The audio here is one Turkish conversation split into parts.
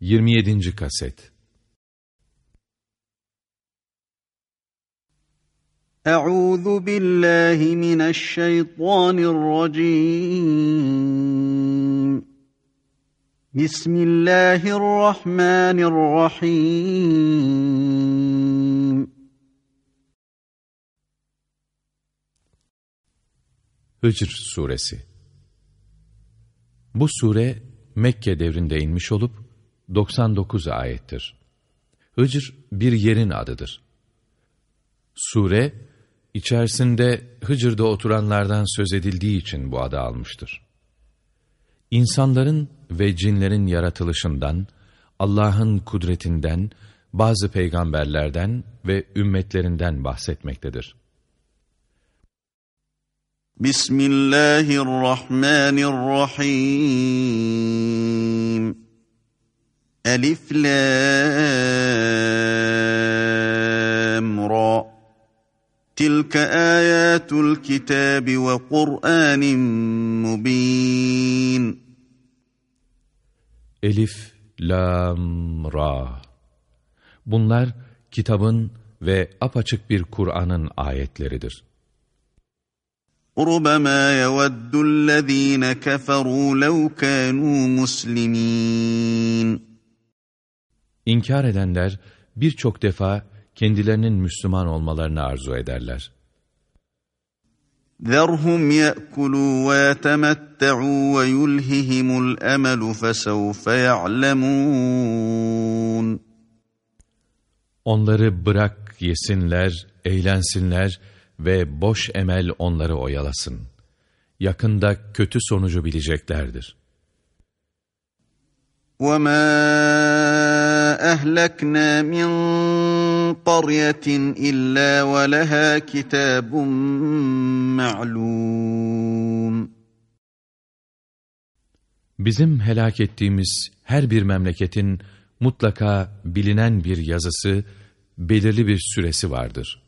27. kaset. Euzu billahi mineşşeytanirracim Bismillahirrahmanirrahim. Hicr suresi. Bu sure Mekke devrinde inmiş olup 99 ayettir. Hıcr bir yerin adıdır. Sure, içerisinde Hıcır'da oturanlardan söz edildiği için bu adı almıştır. İnsanların ve cinlerin yaratılışından, Allah'ın kudretinden, bazı peygamberlerden ve ümmetlerinden bahsetmektedir. Bismillahirrahmanirrahim Elif Lam Ra Tilke ayatul kitabi ve Kur'anin mubin Elif, Lam, Ra Bunlar kitabın ve apaçık bir Kur'an'ın ayetleridir. ربما يود الذين كفروا لو كانوا مسلمين İnkar edenler birçok defa kendilerinin Müslüman olmalarını arzu ederler. ذرهم يأكلوا ويتمتعوا ويلههم الأمل فسوف يعلمون Onları bırak yesinler, eğlensinler ve boş emel onları oyalasın. Yakında kötü sonucu bileceklerdir. وَمَا أَهْلَكْنَا مِنْ قَرْيَةٍ إِلَّا وَلَهَا كِتَابٌ مَعْلُومٌ Bizim helak ettiğimiz her bir memleketin mutlaka bilinen bir yazısı, belirli bir süresi vardır.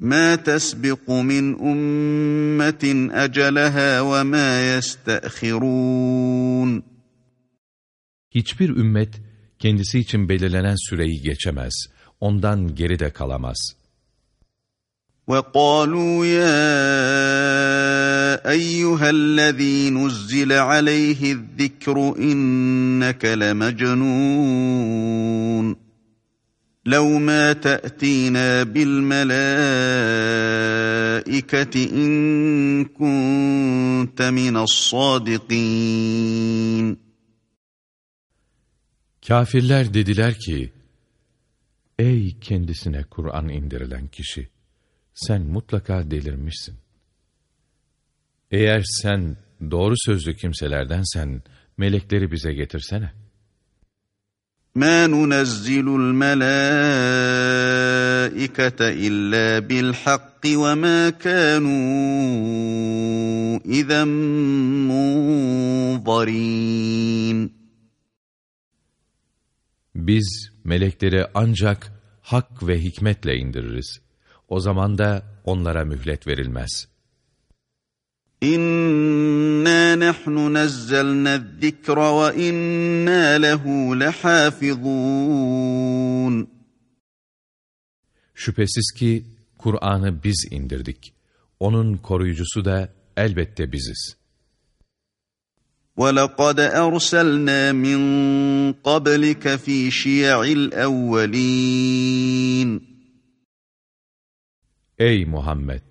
مَا تَسْبِقُ مِنْ أُمَّةٍ أَجَلَهَا وَمَا يَسْتَأْخِرُونَ Hiçbir ümmet kendisi için belirlenen süreyi geçemez. Ondan geri de kalamaz. وَقَالُوا يَا أَيُّهَا الَّذ۪ي نُزِّلَ عَلَيْهِ الذِّكْرُ اِنَّكَ لَمَجْنُونَ لَوْ مَا تَأْتِينَا بِالْمَلَائِكَةِ اِنْ كُنْتَ مِنَ الصَّادِقِينَ Kafirler dediler ki, Ey kendisine Kur'an indirilen kişi! Sen mutlaka delirmişsin. Eğer sen doğru sözlü kimselerdensen, melekleri bize getirsene. مَا نُنَزِّلُ الْمَلَائِكَةَ إِلَّا بِالْحَقِّ وَمَا كَانُوا إِذًا مُنظَرِينَ biz melekleri ancak hak ve hikmetle indiririz. O zaman da onlara mühlet verilmez. İnna nahnu nazzalna zikra ve inna lehu lehafizun. Şüphesiz ki Kur'an'ı biz indirdik. Onun koruyucusu da elbette biziz. وَلَقَدْ أَرْسَلْنَا مِنْ قَبْلِكَ فِي شِيَعِ الْأَوَّلِينَ Ey Muhammed!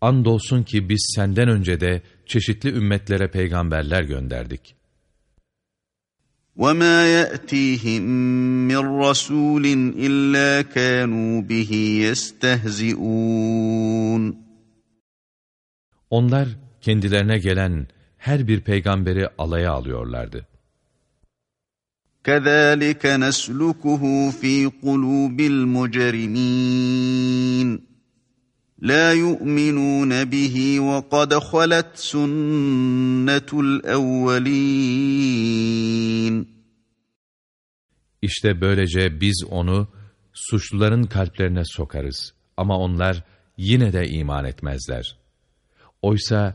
Andolsun ki biz senden önce de çeşitli ümmetlere peygamberler gönderdik. وَمَا يَأْتِيهِمْ مِنْ رَسُولٍ إِلَّا كَانُوا بِهِ يَسْتَهْزِئُونَ Onlar kendilerine gelen her bir peygamberi alaya alıyorlardı. كَذَٰلِكَ نَسْلُكُهُ ف۪ي قُلُوبِ الْمُجْرِمِينَ لَا يُؤْمِنُونَ بِهِ وَقَدْ خَلَتْ سُنَّةُ الْأَوَّلِينَ İşte böylece biz onu suçluların kalplerine sokarız. Ama onlar yine de iman etmezler. Oysa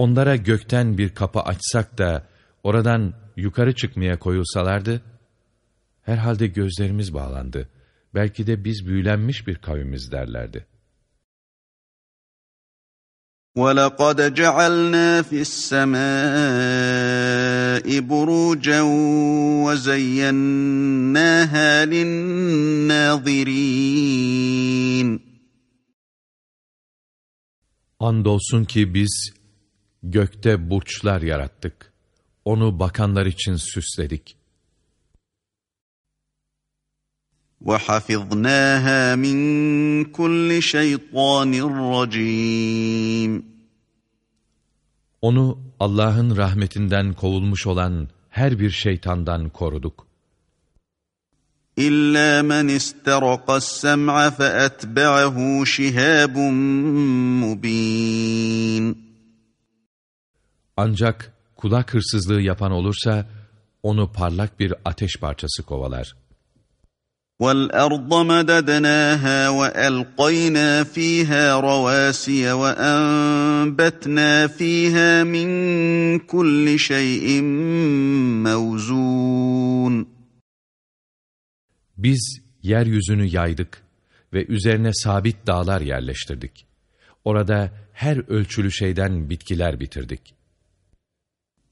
Onlara gökten bir kapı açsak da oradan yukarı çıkmaya koyulsalardı, herhalde gözlerimiz bağlandı. Belki de biz büyülenmiş bir kavimiz derlerdi. وَلَقَدْ جَعَلْنَا فِي السَّمَاءِ بُرُوجًا وَزَيَّنَّاهَا لِلنَّاظِرِينَ Andolsun ki biz gökte burçlar yarattık. Onu bakanlar için süsledik. وَحَفِظْنَاهَا مِنْ كُلِّ شَيْطَانٍ رَجِيمٍ Onu Allah'ın rahmetinden kovulmuş olan her bir şeytandan koruduk. إِلَّا مَنِ اسْتَرَقَ السَّمْعَ فَأَتْبَعَهُ شِهَابٌ مُبِينٌ Ancak kulak hırsızlığı yapan olursa, onu parlak bir ateş parçası kovalar. وَالْأَرْضَ مَدَدْنَاهَا وَأَلْقَيْنَا فِيهَا رَوَاسِيَ وَأَنبَتْنَا فِيهَا مِنْ كُلِّ شَيْءٍ مَوْزُونَ Biz yeryüzünü yaydık ve üzerine sabit dağlar yerleştirdik. Orada her ölçülü şeyden bitkiler bitirdik.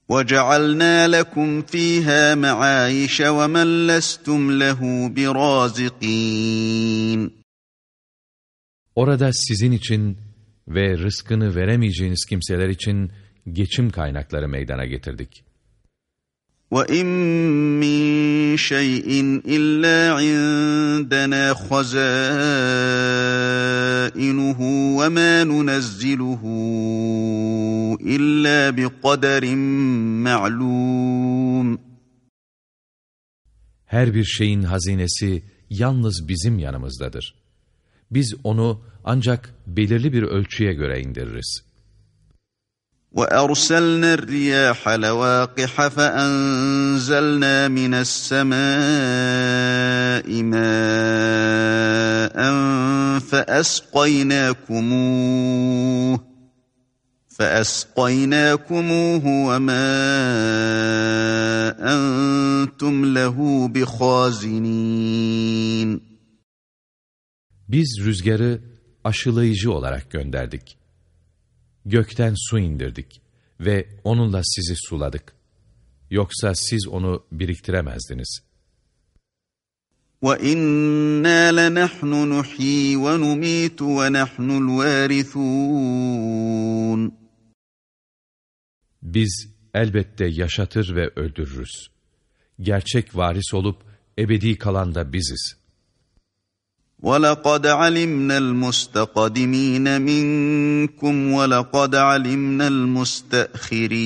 وَجَعَلْنَا لَكُمْ فِيهَا مَعَايِشَ وَمَنْ لَسْتُمْ لَهُ بِرَازِقِينَ Orada sizin için ve rızkını veremeyeceğiniz kimseler için geçim kaynakları meydana getirdik. وَإِن مِّن شَيْءٍ إِلَّا عِندَنَا خَزَائِنُهُ وَمَا نُنَزِّلُهُ إِلَّا بِقَدَرٍ مَّعْلُومٍ Her bir şeyin hazinesi yalnız bizim yanımızdadır. Biz onu ancak belirli bir ölçüye göre indiririz. وَأَرْسَلْنَا الرِّيَاحَ لَوَاقِحَ فَأَنزَلْنَا مِنَ السَّمَاءِ مَاءً فَأَسْقَيْنَاكُمُوهُ فَأَسْقَيْنَاكُمُوهُ وَمَا أَنْتُمْ لَهُ بِخَازِنِينَ Biz rüzgarı aşılayıcı olarak gönderdik. Gökten su indirdik ve onunla sizi suladık. Yoksa siz onu biriktiremezdiniz. وَإِنَّا لَنَحْنُ نُحْيِي وَنُمِيتُ وَنَحْنُ الْوَارِثُونَ Biz elbette yaşatır ve öldürürüz. Gerçek varis olup ebedi kalan da biziz. وَلَقَدْ عَلِمْنَا الْمُسْتَقْدِمِينَ مِنْكُمْ وَلَقَدْ عَلِمْنَا الْمُسْتَأْخِرِينَ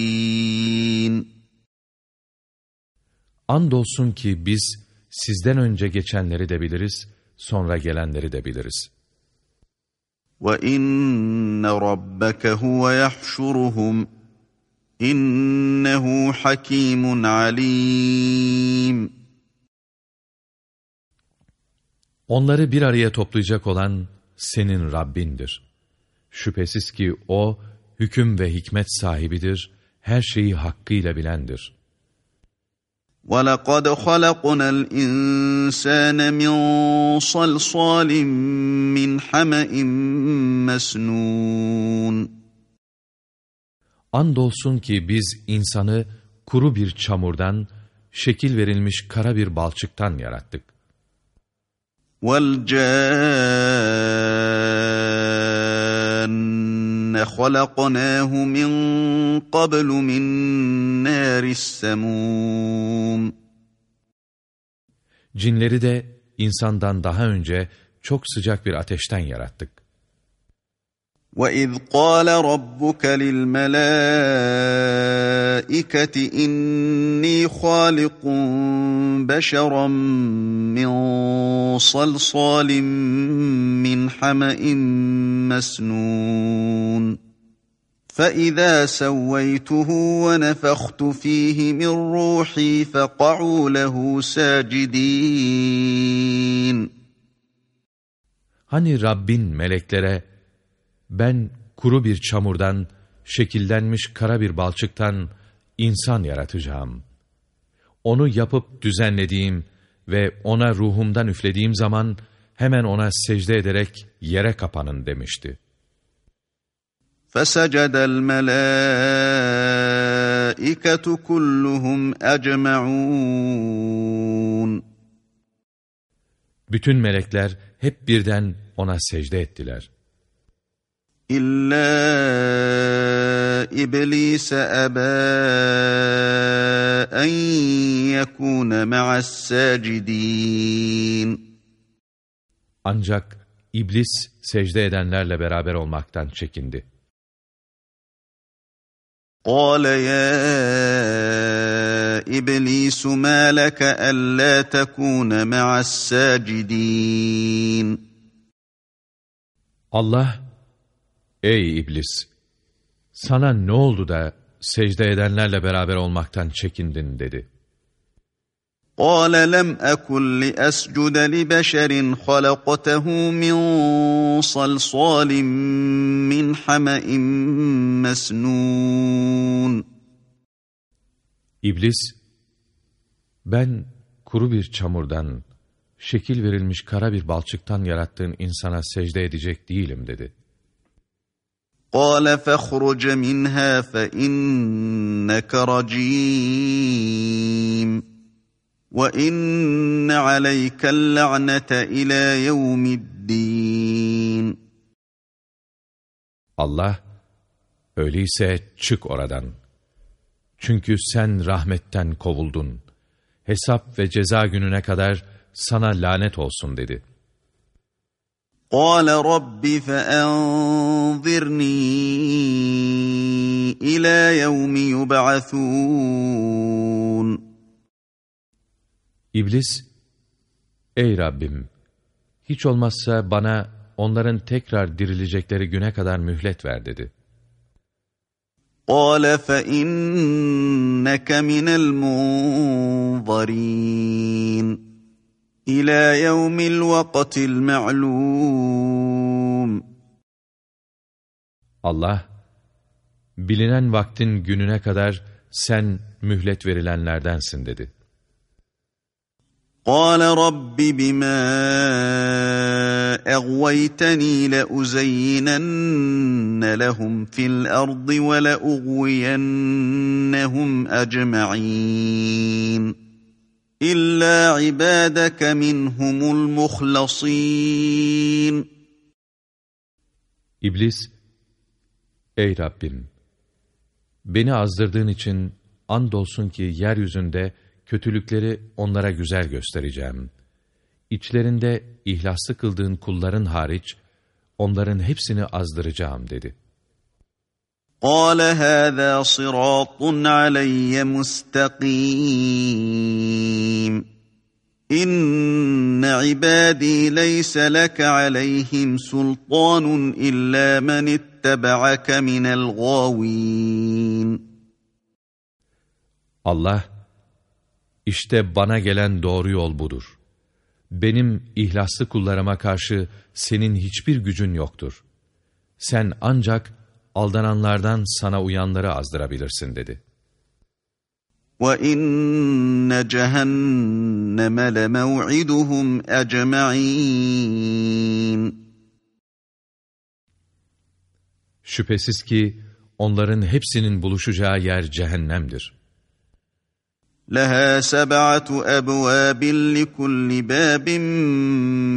Andolsun ki biz sizden önce geçenleri de biliriz, sonra gelenleri de biliriz. وَإِنَّ رَبَّكَ هُوَ يَحْشُرُهُمْ إِنَّهُ حَكِيمٌ عَلِيمٌ Onları bir araya toplayacak olan senin Rabbindir. Şüphesiz ki O, hüküm ve hikmet sahibidir, her şeyi hakkıyla bilendir. وَلَقَدْ خَلَقْنَا الْإِنسَانَ مِنْ صَلْصَالٍ مِّنْ حَمَإٍ مَسْنُونَ Andolsun ki biz insanı kuru bir çamurdan, şekil verilmiş kara bir balçıktan yarattık. وَالْجَانَّ خَلَقْنَاهُ مِنْ قَبْلُ مِنْ نَارِ السَّمُومِ Cinleri de insandan daha önce çok sıcak bir ateşten yarattık. وَإِذْ قَالَ رَبُّكَ لِلْمَلَائِكَةِ إِنِّي خالق بشرا من صلصال من حمأ مسنون فإذا سويته ونفخت فيه من روحي فقعوا له ساجدين Hani Rabbin meleklere ben kuru bir çamurdan, şekillenmiş kara bir balçıktan insan yaratacağım. Onu yapıp düzenlediğim ve ona ruhumdan üflediğim zaman hemen ona secde ederek yere kapanın demişti. فَسَجَدَ الْمَلَائِكَةُ كُلُّهُمْ أَجْمَعُونَ Bütün melekler hep birden ona secde ettiler. إلا إبليس أبى أن يكون مع الساجدين Ancak İblis secde edenlerle beraber olmaktan çekindi. قَالَ يَا إِبْلِيسُ مَا لَكَ أَلَّا تَكُونَ مَعَ السَّاجِدِينَ Allah, ey iblis, sana ne oldu da secde edenlerle beraber olmaktan çekindin dedi. قال لم أكن لأسجد لبشر خلقته من صلصال من حمأ مسنون İblis, ben kuru bir çamurdan, şekil verilmiş kara bir balçıktan yarattığın insana secde edecek değilim dedi. قال فاخرج منها فإنك رجيم وَإِنَّ عَلَيْكَ اللَّعْنَةَ إِلَى يَوْمِ الدِّينِ Allah, öyleyse çık oradan. Çünkü sen rahmetten kovuldun. Hesap ve ceza gününe kadar sana lanet olsun dedi. قَالَ رَبِّ فَأَنظِرْنِي إِلَى يَوْمِ يُبْعَثُونَ İblis, Ey Rabbim! Hiç olmazsa bana onların tekrar dirilecekleri güne kadar mühlet ver dedi. قَالَ فَإِنَّكَ مِنَ الْمُنظَرِينَ إِلَى يَوْمِ الْوَقْتِ الْمَعْلُومِ Allah, bilinen vaktin gününe kadar sen mühlet verilenlerdensin dedi. قال رب بما اغويتني لازينن لهم في الارض ولاغوينهم اجمعين İlla ibadeke minhumul muhlasin. İblis, Ey Rabbim! Beni azdırdığın için andolsun ki yeryüzünde kötülükleri onlara güzel göstereceğim. İçlerinde ihlaslı kıldığın kulların hariç, onların hepsini azdıracağım dedi.'' قال هذا صراط علي مستقيم إن عبادي ليس لك عليهم سلطان إلا من اتبعك من الغاوين Allah, İşte bana gelen doğru yol budur. Benim ihlaslı kullarıma karşı senin hiçbir gücün yoktur. Sen ancak aldananlardan sana uyanları azdırabilirsin dedi. وَإِنَّ جَهَنَّمَ لَمَوْعِدُهُمْ أَجْمَعِينَ Şüphesiz ki onların hepsinin buluşacağı yer cehennemdir. لها سبعة أبواب لكل باب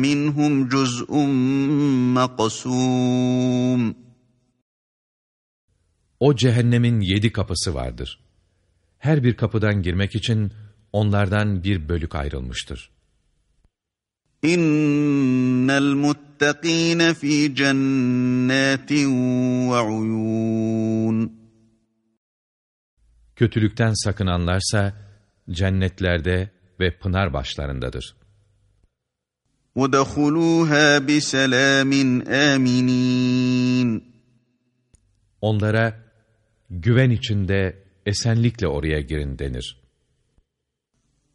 منهم جزء مقسوم O cehennemin yedi kapısı vardır. Her bir kapıdan girmek için onlardan bir bölük ayrılmıştır. İnnel muttakine fi cennetin ve uyun. Kötülükten sakınanlarsa cennetlerde ve pınar başlarındadır. وَدَخُلُوهَا بِسَلَامٍ آمِنِينَ Onlara güven içinde esenlikle oraya girin denir.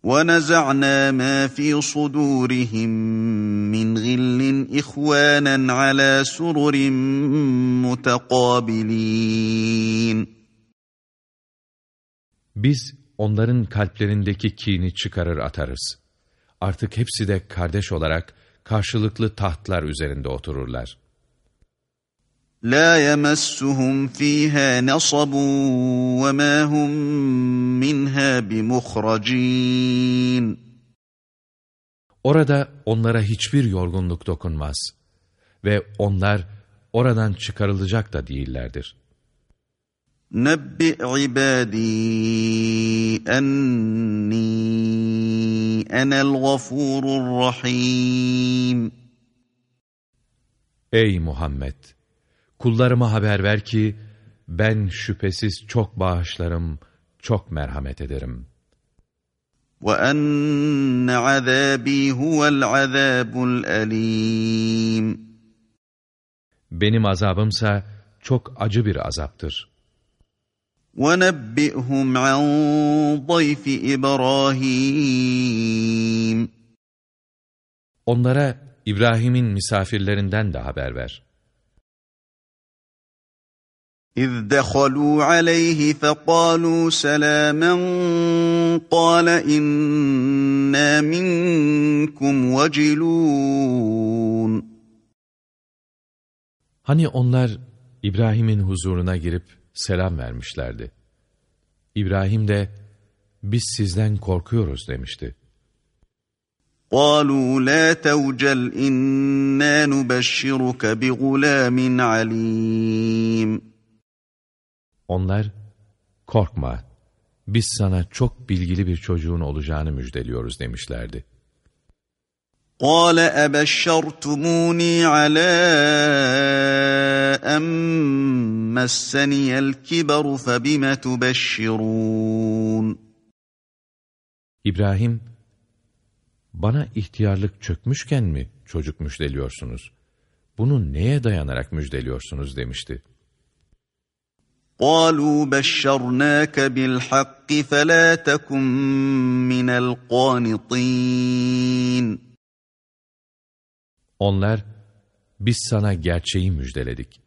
وَنَزَعْنَا مَا فِي صُدُورِهِمْ مِنْ غِلٍّ إِخْوَانًا عَلَى سُرُرٍ مُتَقَابِلِينَ Biz onların kalplerindeki kini çıkarır atarız. Artık hepsi de kardeş olarak karşılıklı tahtlar üzerinde otururlar. Yemessuhum fiha nasabun ve ma hum minha bimuhracin. Orada onlara hiçbir yorgunluk dokunmaz ve onlar oradan çıkarılacak da değillerdir. Nebbi ibadî enni enel gafurur rahim. Ey Muhammed! Kullarıma haber ver ki, ben şüphesiz çok bağışlarım, çok merhamet ederim. وَأَنَّ عَذَابِي هُوَ الْعَذَابُ الْأَلِيمُ Benim azabımsa çok acı bir azaptır. وَنَبِّئْهُمْ عَنْ ضَيْفِ إِبْرَاهِيمَ Onlara İbrahim'in misafirlerinden de haber ver. إذ دخلوا عليه فقالوا سلاما قال إنا منكم وجلون Hani onlar İbrahim'in huzuruna girip selam vermişlerdi. İbrahim de biz sizden korkuyoruz demişti. قالوا لا توجل إنا نبشرك بغلام عليم Onlar, korkma, biz sana çok bilgili bir çocuğun olacağını müjdeliyoruz demişlerdi. قال أبشرتموني على أن مسني الكبر فبم تبشرون İbrahim, bana ihtiyarlık çökmüşken mi çocuk müjdeliyorsunuz? Bunu neye dayanarak müjdeliyorsunuz demişti. قالوا بشرناك بالحق فلا تكن من القانطين Onlar, biz sana gerçeği müjdeledik.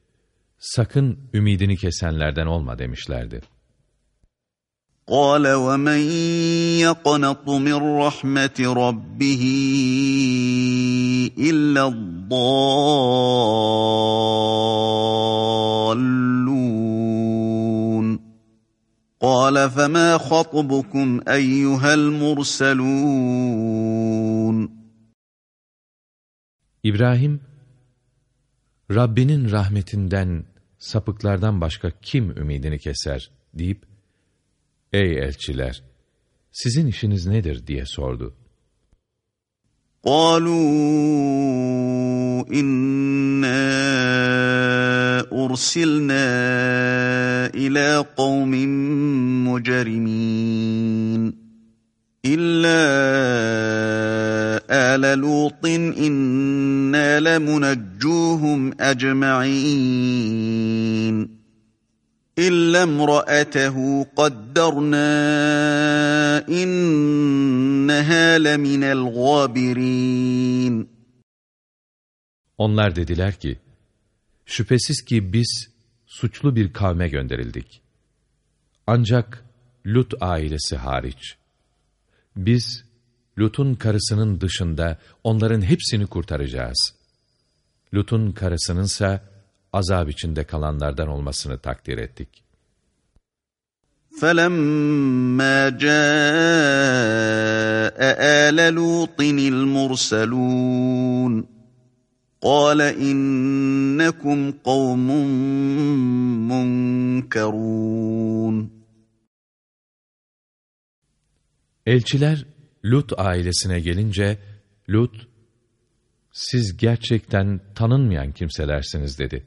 Sakın ümidini kesenlerden olma demişlerdi. قال ومن يقنط من رحمة ربه إلا الضالون قال فما خطبكم أيها المرسلون İbrahim, Rabbinin rahmetinden, sapıklardan başka kim ümidini keser deyip, Ey elçiler! Sizin işiniz nedir diye sordu. قالوا إنا أرسلنا إلى قوم مجرمين إلا آل لوط إنا لمنجوهم أجمعين İlla emra'atehu kaddarna inneha leminel gabirin. Onlar dediler ki, şüphesiz ki biz suçlu bir kavme gönderildik. Ancak Lut ailesi hariç. Biz Lut'un karısının dışında onların hepsini kurtaracağız. Lut'un karısınınsa azap içinde kalanlardan olmasını takdir ettik. فَلَمَّا جَاءَ آلَ لُوطٍ الْمُرْسَلُونَ قَالَ إِنَّكُمْ قَوْمٌ مُنْكَرُونَ Elçiler Lut ailesine gelince Lut, siz gerçekten tanınmayan kimselersiniz dedi.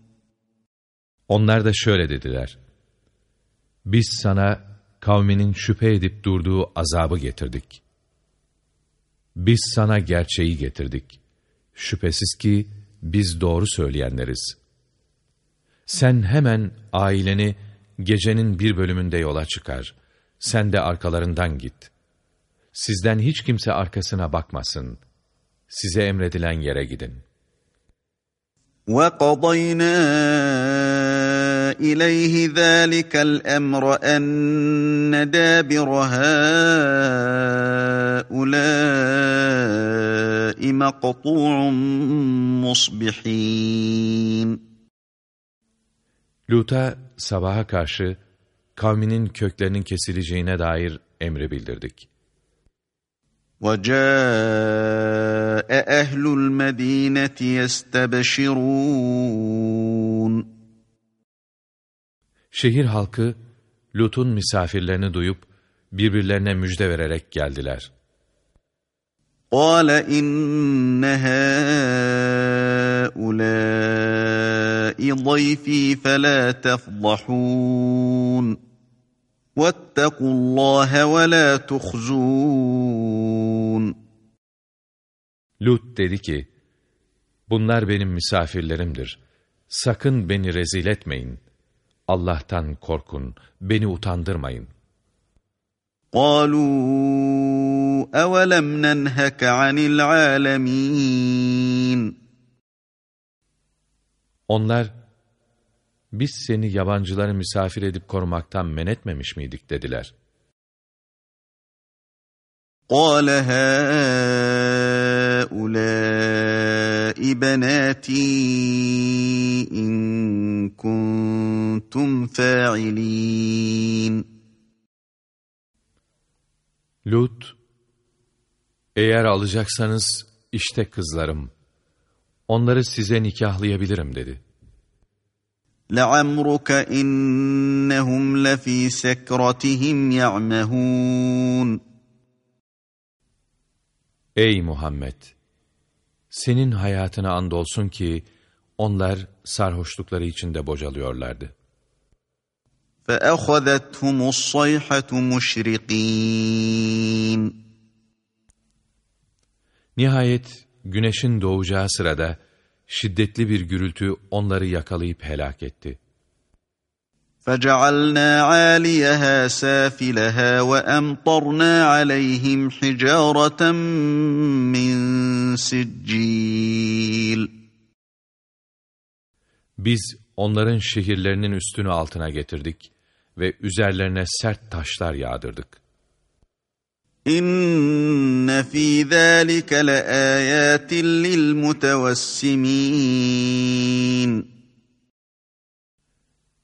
Onlar da şöyle dediler. Biz sana kavminin şüphe edip durduğu azabı getirdik. Biz sana gerçeği getirdik. Şüphesiz ki biz doğru söyleyenleriz. Sen hemen aileni gecenin bir bölümünde yola çıkar. Sen de arkalarından git. Sizden hiç kimse arkasına bakmasın. Size emredilen yere gidin.'' وَقَضَيْنَا إِلَيْهِ ذَٰلِكَ الْأَمْرَ أَنَّ دَابِرَ هَٰؤُلَاءِ مَقْطُوعٌ مُصْبِحِينَ Lut'a sabaha karşı kavminin köklerinin kesileceğine dair emri bildirdik. وَجَاءَ أَهْلُ الْمَد۪ينَةِ يَسْتَبَشِرُونَ Şehir halkı, Lut'un misafirlerini duyup, birbirlerine müjde vererek geldiler. قَالَ اِنَّ هَٰؤُلَاءِ ضَيْف۪ي فَلَا تَفْضَحُونَ وَاتَّقُوا اللّٰهَ وَلَا تُخْزُونَ Lut dedi ki, Bunlar benim misafirlerimdir. Sakın beni rezil etmeyin. Allah'tan korkun, beni utandırmayın. قَالُوا أَوَلَمْ نَنْهَكَ عَنِ الْعَالَمِينَ Onlar, biz seni yabancıları misafir edip korumaktan men etmemiş miydik dediler. قَالَ هَٰؤُلَاءِ بَنَاتِي إِن كُنتُمْ فَاعِلِينَ Lut, eğer alacaksanız işte kızlarım, onları size nikahlayabilirim dedi. لَعَمْرُكَ إِنَّهُمْ لَف۪ي سَكْرَتِهِمْ يَعْمَهُونَ Ey Muhammed! Senin hayatına andolsun ki, onlar sarhoşlukları içinde bocalıyorlardı. فَأَخَذَتْهُمُ الصَّيْحَةُ مُشْرِقِينَ Nihayet güneşin doğacağı sırada, şiddetli bir gürültü onları yakalayıp helak etti. فَجَعَلْنَا عَالِيَهَا سَافِلَهَا وَأَمْطَرْنَا عَلَيْهِمْ حِجَارَةً مِّن سِجِّيلٍ Biz onların şehirlerinin üstünü altına getirdik ve üzerlerine sert taşlar yağdırdık. İnne fi zalika laayatin lil mutawessimin.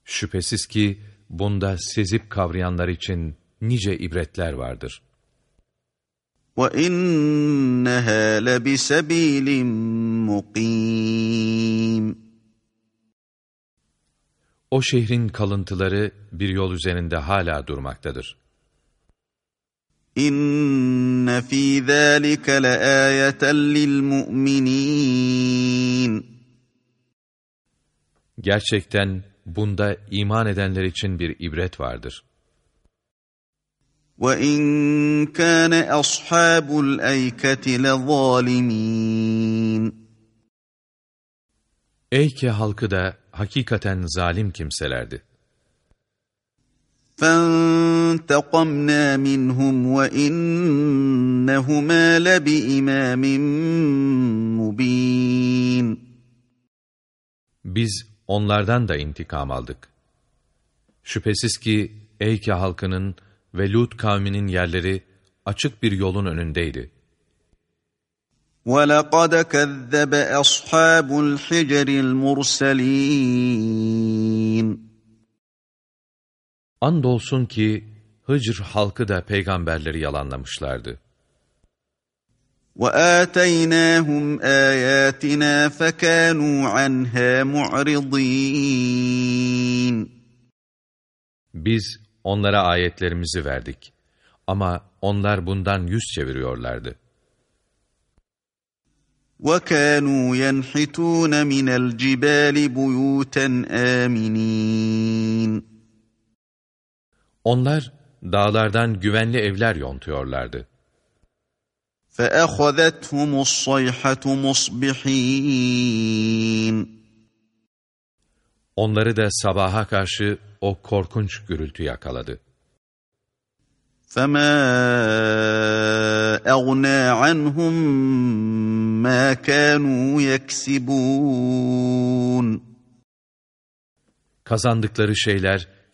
Şüphesiz ki bunda sezip kavrayanlar için nice ibretler vardır. Ve inneha lebisabilin mukim. O şehrin kalıntıları bir yol üzerinde hala durmaktadır. İnne fî zâlike leâyeten lilmu'minîn. Gerçekten bunda iman edenler için bir ibret vardır. وَاِنْ كَانَ أَصْحَابُ الْاَيْكَةِ لَظَالِمِينَ Eyke halkı da hakikaten zalim kimselerdi. فَانْتَقَمْنَا مِنْهُمْ وَاِنَّهُمَا لَبِإِمَامٍ مُب۪ينٍ Biz onlardan da intikam aldık. Şüphesiz ki Eyke halkının ve Lut kavminin yerleri açık bir yolun önündeydi. وَلَقَدْ كَذَّبَ أَصْحَابُ الْحِجْرِ الْمُرْسَلِينَ Andolsun ki Hıcr halkı da peygamberleri yalanlamışlardı. وَآتَيْنَاهُمْ آيَاتِنَا فَكَانُوا عَنْهَا مُعْرِضِينَ Biz onlara ayetlerimizi verdik. Ama onlar bundan yüz çeviriyorlardı. وَكَانُوا يَنْحِتُونَ مِنَ الْجِبَالِ بُيُوتًا آمِنِينَ Onlar dağlardan güvenli evler yontuyorlardı. فَأَخَذَتْهُمُ الصَّيْحَةُ مُصْبِحِينَ Onları da sabaha karşı o korkunç gürültü yakaladı. فَمَا أَغْنَى عَنْهُمْ مَا كَانُوا يَكْسِبُونَ Kazandıkları şeyler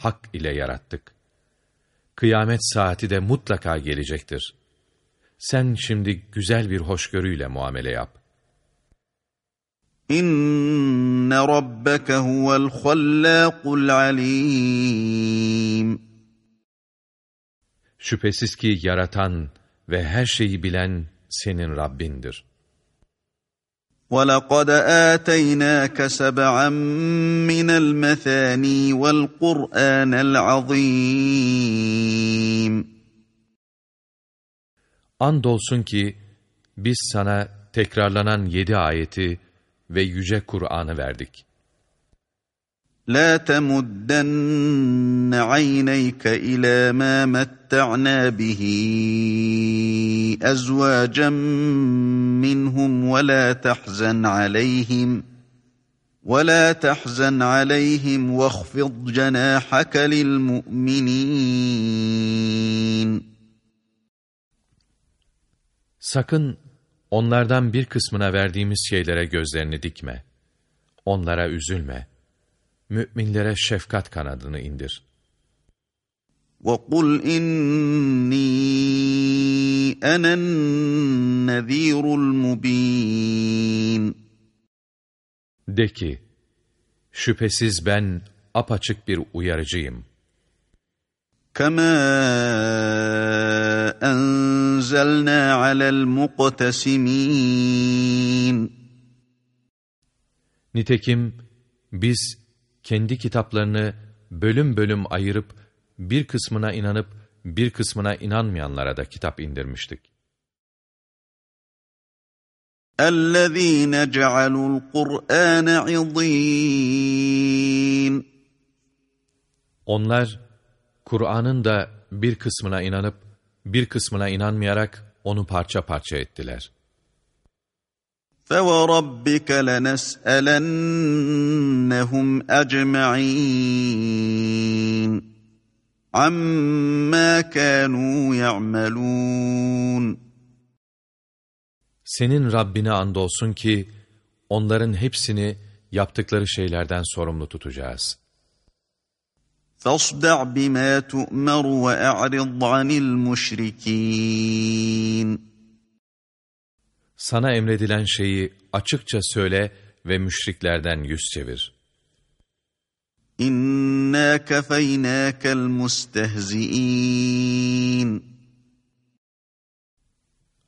hak ile yarattık. Kıyamet saati de mutlaka gelecektir. Sen şimdi güzel bir hoşgörüyle muamele yap. İnne rabbeke huvel hallâkul alîm. Şüphesiz ki yaratan ve her şeyi bilen senin Rabbindir. وَلَقَدْ آتَيْنَاكَ سَبْعًا مِنَ الْمَثَانِي وَالْقُرْآنَ الْعَظِيمِ Andolsun ki biz sana tekrarlanan yedi ayeti ve yüce Kur'an'ı verdik. لا تمدن عينيك إلى ما متعنا به أزواجا منهم ولا تحزن عليهم ولا تحزن عليهم واخفض جناحك للمؤمنين Sakın onlardan bir kısmına verdiğimiz şeylere gözlerini dikme. Onlara üzülme. Müminlere şefkat kanadını indir. وَقُلْ إِنِّي أَنَا النَّذِيرُ الْمُبِينُ De ki, şüphesiz ben apaçık bir uyarıcıyım. كَمَا أَنزَلْنَا عَلَى الْمُقْتَسِمِينَ Nitekim biz kendi kitaplarını bölüm bölüm ayırıp bir kısmına inanıp bir kısmına inanmayanlara da kitap indirmiştik. اَلَّذ۪ينَ جَعَلُوا الْقُرْآنَ عِض۪ينَ Onlar Kur'an'ın da bir kısmına inanıp bir kısmına inanmayarak onu parça parça ettiler. فَوَرَبِّكَ لَنَسْأَلَنَّهُمْ اَجْمَعِينَ عَمَّا كَانُوا يَعْمَلُونَ Senin Rabbine andolsun ki, onların hepsini yaptıkları şeylerden sorumlu tutacağız. فَاصْدَعْ بِمَا تُؤْمَرُ وَاَعْرِضْ عَنِ الْمُشْرِك۪ينَ Sana emredilen şeyi açıkça söyle ve müşriklerden yüz çevir. İnna kefeynâkel mustehzi'in.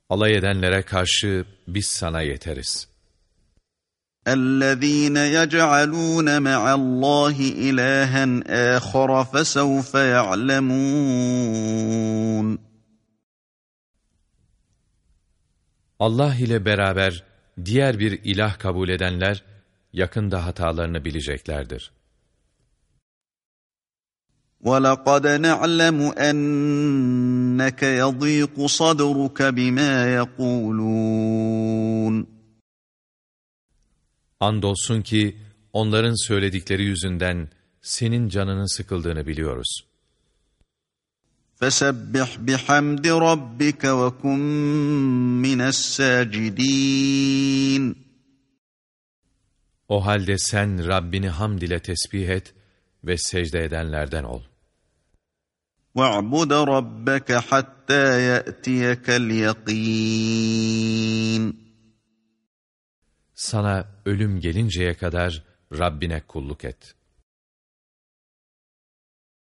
Alay edenlere karşı biz sana yeteriz. اَلَّذ۪ينَ يَجْعَلُونَ مَعَ اللّٰهِ اِلَٰهًا آخَرَ فَسَوْفَ يَعْلَمُونَ Allah ile beraber diğer bir ilah kabul edenler yakında hatalarını bileceklerdir. وَلَقَدْ نَعْلَمُ أَنَّكَ يَضِيقُ صَدْرُكَ بِمَا يَقُولُونَ يعملون Andolsun ki onların söyledikleri yüzünden senin canının sıkıldığını biliyoruz. فسبح بحمد ربك وكن من الساجدين O halde sen Rabbini hamd ile tesbih et ve secde edenlerden ol. وَاعْبُدْ رَبَّكَ حَتَّى يَأْتِيَكَ الْيَقِينَ Sana ölüm gelinceye kadar Rabbine kulluk et.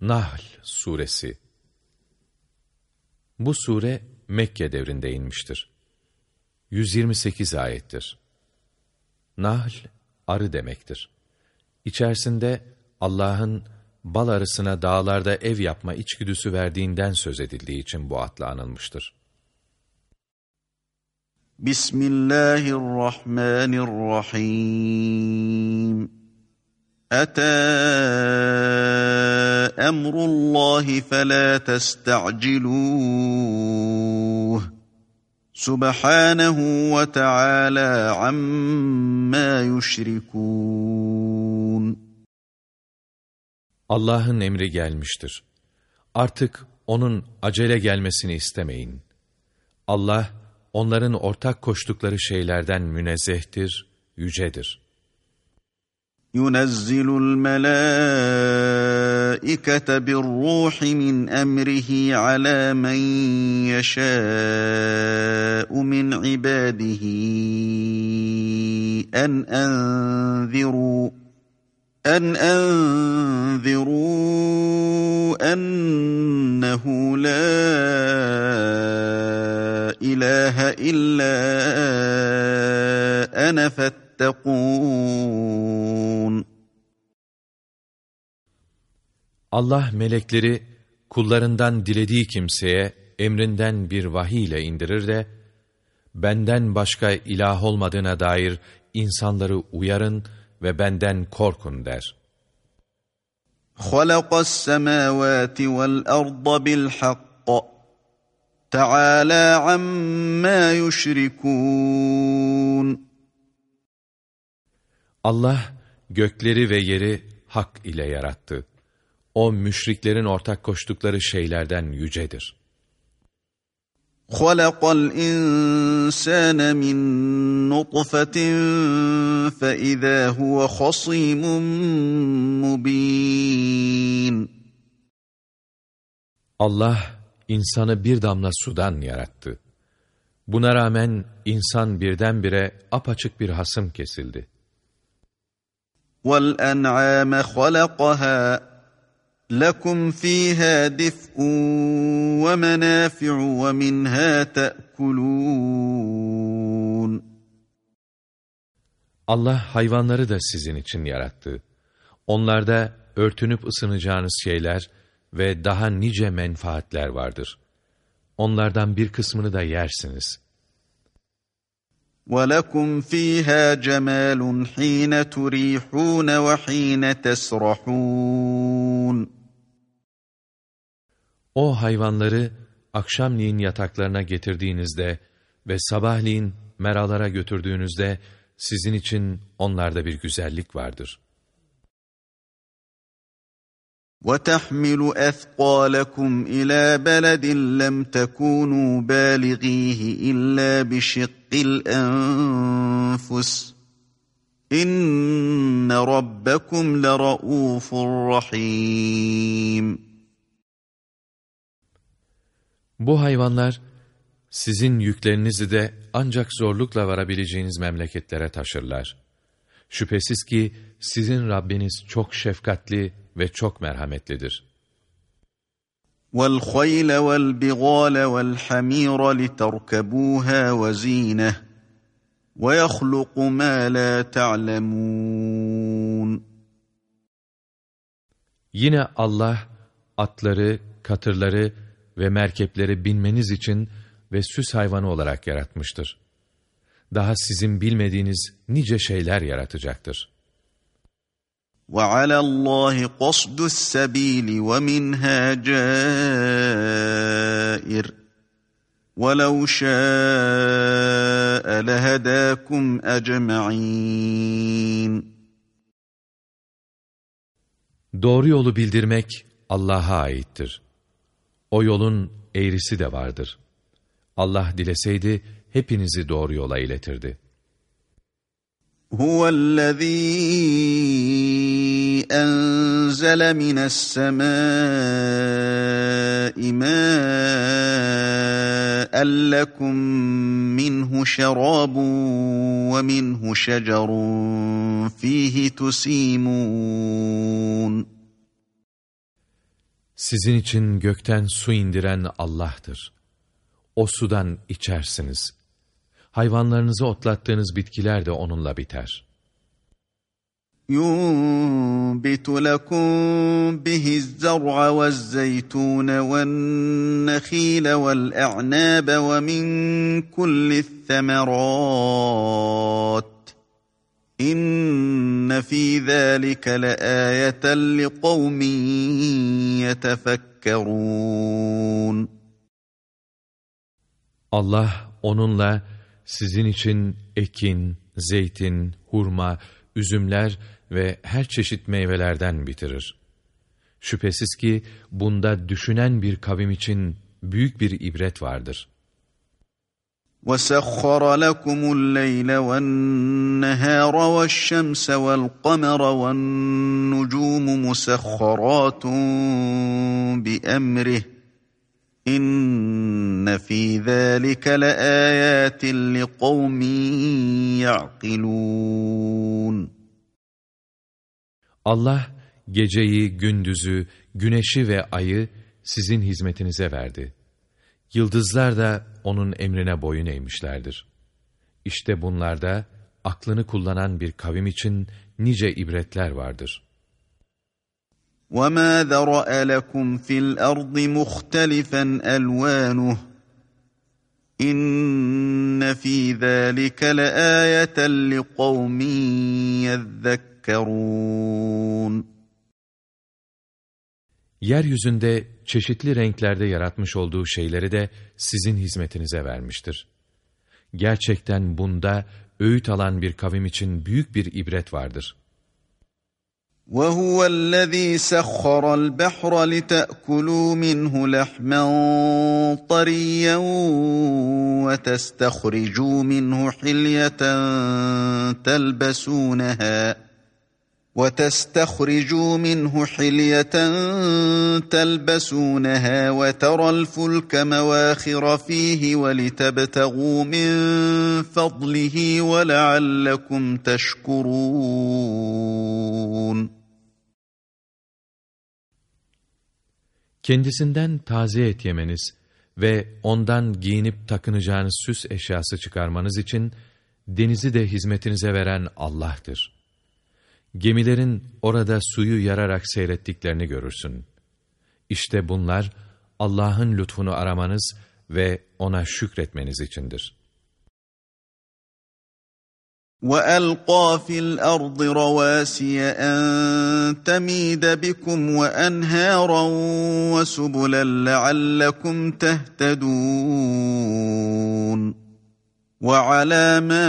Nahl Suresi bu sure Mekke devrinde inmiştir. 128 ayettir. Nahl, arı demektir. İçerisinde Allah'ın bal arısına dağlarda ev yapma içgüdüsü verdiğinden söz edildiği için bu adla anılmıştır. Bismillahirrahmanirrahim. Ata emrullahi fela testa'ciluh. Subhanahu ve Teala amma yüşrikûn. Allah'ın emri gelmiştir. Artık onun acele gelmesini istemeyin. Allah, onların ortak koştukları şeylerden münezzehtir, yücedir. يُنَزِّلُ الْمَلَائِكَةَ بِالرُّوحِ مِنْ أَمْرِهِ عَلَى مَنْ يَشَاءُ مِنْ عِبَادِهِ أَنْ أَنْذِرُوا أن أنذروا أنه لا إله إلا أنا فاتقون Allah melekleri kullarından dilediği kimseye emrinden bir vahiy ile indirir de benden başka ilah olmadığına dair insanları uyarın ve benden korkun der. خَلَقَ السَّمَاوَاتِ وَالْأَرْضَ بِالْحَقِّ تَعَالَى عَمَّا يُشْرِكُونَ Allah gökleri ve yeri hak ile yarattı. O müşriklerin ortak koştukları şeylerden yücedir. خَلَقَ الْإِنْسَانَ مِنْ نُطْفَةٍ فَإِذَا هُوَ خَصِيمٌ مُبِينٌ Allah insanı bir damla sudan yarattı. Buna rağmen insan birdenbire apaçık bir hasım kesildi. وَالْأَنْعَامَ خَلَقَهَا لَكُمْ فِيهَا دِفْءٌ وَمَنَافِعُ وَمِنْهَا تَأْكُلُونَ Allah hayvanları da sizin için yarattı. Onlarda örtünüp ısınacağınız şeyler ve daha nice menfaatler vardır. Onlardan bir kısmını da yersiniz. وَلَكُمْ فِيهَا جَمَالٌ حِينَ تُرِيحُونَ وَحِينَ تَسْرَحُونَ O hayvanları akşamleyin yataklarına getirdiğinizde ve sabahleyin meralara götürdüğünüzde sizin için onlarda bir güzellik vardır. وَتَحْمِلُ أَثْقَالَكُمْ إِلَى بَلَدٍ لَمْ تَكُونُوا بَالِغِيهِ إِلَّا بِشِقِّ الْأَنفُسِ إِنَّ رَبَّكُمْ لَرَؤُوفٌ رَحِيمٌ Bu hayvanlar sizin yüklerinizi de ancak zorlukla varabileceğiniz memleketlere taşırlar. Şüphesiz ki sizin Rabbiniz çok şefkatli ve çok merhametlidir. وَالْخَيْلَ وَالْبِغَالَ وَالْحَمِيرَ لِتَرْكَبُوهَا وَزِينَةً وَيَخْلُقُ مَا لَا تَعْلَمُونَ Yine Allah atları, katırları ve merkepleri binmeniz için ve süs hayvanı olarak yaratmıştır. Daha sizin bilmediğiniz nice şeyler yaratacaktır. وَعَلَى اللّٰهِ قَصْدُ السَّب۪يلِ وَمِنْهَا جَائِرٌ وَلَوْ شَاءَ لهداكم أجمعين Doğru yolu bildirmek Allah'a aittir. O yolun eğrisi de vardır. Allah dileseydi hepinizi doğru yola iletirdi. هو الذي أنزل من السماء ماء لكم منه شراب ومنه شجر فيه تسيمون Sizin için gökten su indiren Allah'tır. O sudan içersiniz. Hayvanlarınızı otlattığınız bitkiler de onunla biter. ينبت لكم به الزرع والزيتون والنخيل والأعناب ومن كل الثمرات إن في ذلك لآية لقوم يتفكرون Allah onunla sizin için ekin, zeytin, hurma, üzümler ve her çeşit meyvelerden bitirir. Şüphesiz ki bunda düşünen bir kavim için büyük bir ibret vardır. وَسَخَّرَ لَكُمُ اللَّيْلَ وَالنَّهَارَ وَالشَّمْسَ وَالْقَمَرَ وَالنُّجُومُ مُسَخَّرَاتٌ بِأَمْرِهِ İnne fî zâlike leâyâtin liqavmin ya'kilûn. Allah geceyi, gündüzü, güneşi ve ayı sizin hizmetinize verdi. Yıldızlar da onun emrine boyun eğmişlerdir. İşte bunlarda aklını kullanan bir kavim için nice ibretler vardır.'' وَمَا ذَرَأَ لَكُمْ فِي الْأَرْضِ مُخْتَلِفًا أَلْوَانُهُ إِنَّ فِي ذَٰلِكَ لَآيَةً لِقَوْمٍ يَذَّكَّرُونَ Yeryüzünde çeşitli renklerde yaratmış olduğu şeyleri de sizin hizmetinize vermiştir. Gerçekten bunda öğüt alan bir kavim için büyük bir ibret vardır.'' وهو الذي سخر البحر لتأكلوا منه لحما طريا وتستخرجوا منه حلية تلبسونها وتستخرجوا منه حلية تلبسونها وترى الفلك مواخر فيه ولتبتغوا من فضله ولعلكم تشكرون Kendisinden taze et yemeniz ve ondan giyinip takınacağınız süs eşyası çıkarmanız için denizi de hizmetinize veren Allah'tır. Gemilerin orada suyu yararak seyrettiklerini görürsün. İşte bunlar Allah'ın lütfunu aramanız ve ona şükretmeniz içindir.'' وَأَلْقَى فِي الْأَرْضِ رَوَاسِيَ أَن تَمِيدَ بِكُمْ وَأَنْهَارًا وَسُبُلًا لَعَلَّكُمْ تَهْتَدُونَ وَعَلَامَاتٍ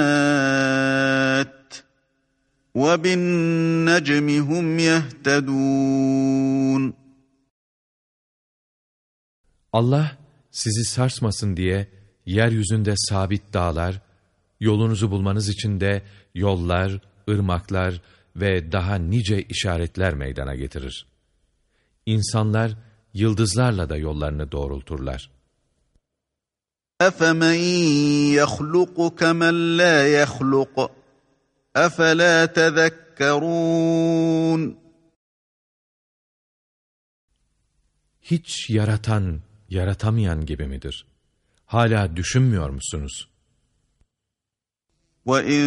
وَبِالنَّجْمِ هُمْ يَهْتَدُونَ Allah sizi sarsmasın diye yeryüzünde sabit dağlar, Yolunuzu bulmanız için de yollar, ırmaklar ve daha nice işaretler meydana getirir. İnsanlar yıldızlarla da yollarını doğrulturlar. أَفَمَنْ يَخْلُقُ كَمَنْ لَا يَخْلُقُ أَفَلَا تَذَكَّرُونَ Hiç yaratan, yaratamayan gibi midir? Hala düşünmüyor musunuz? وَاِنْ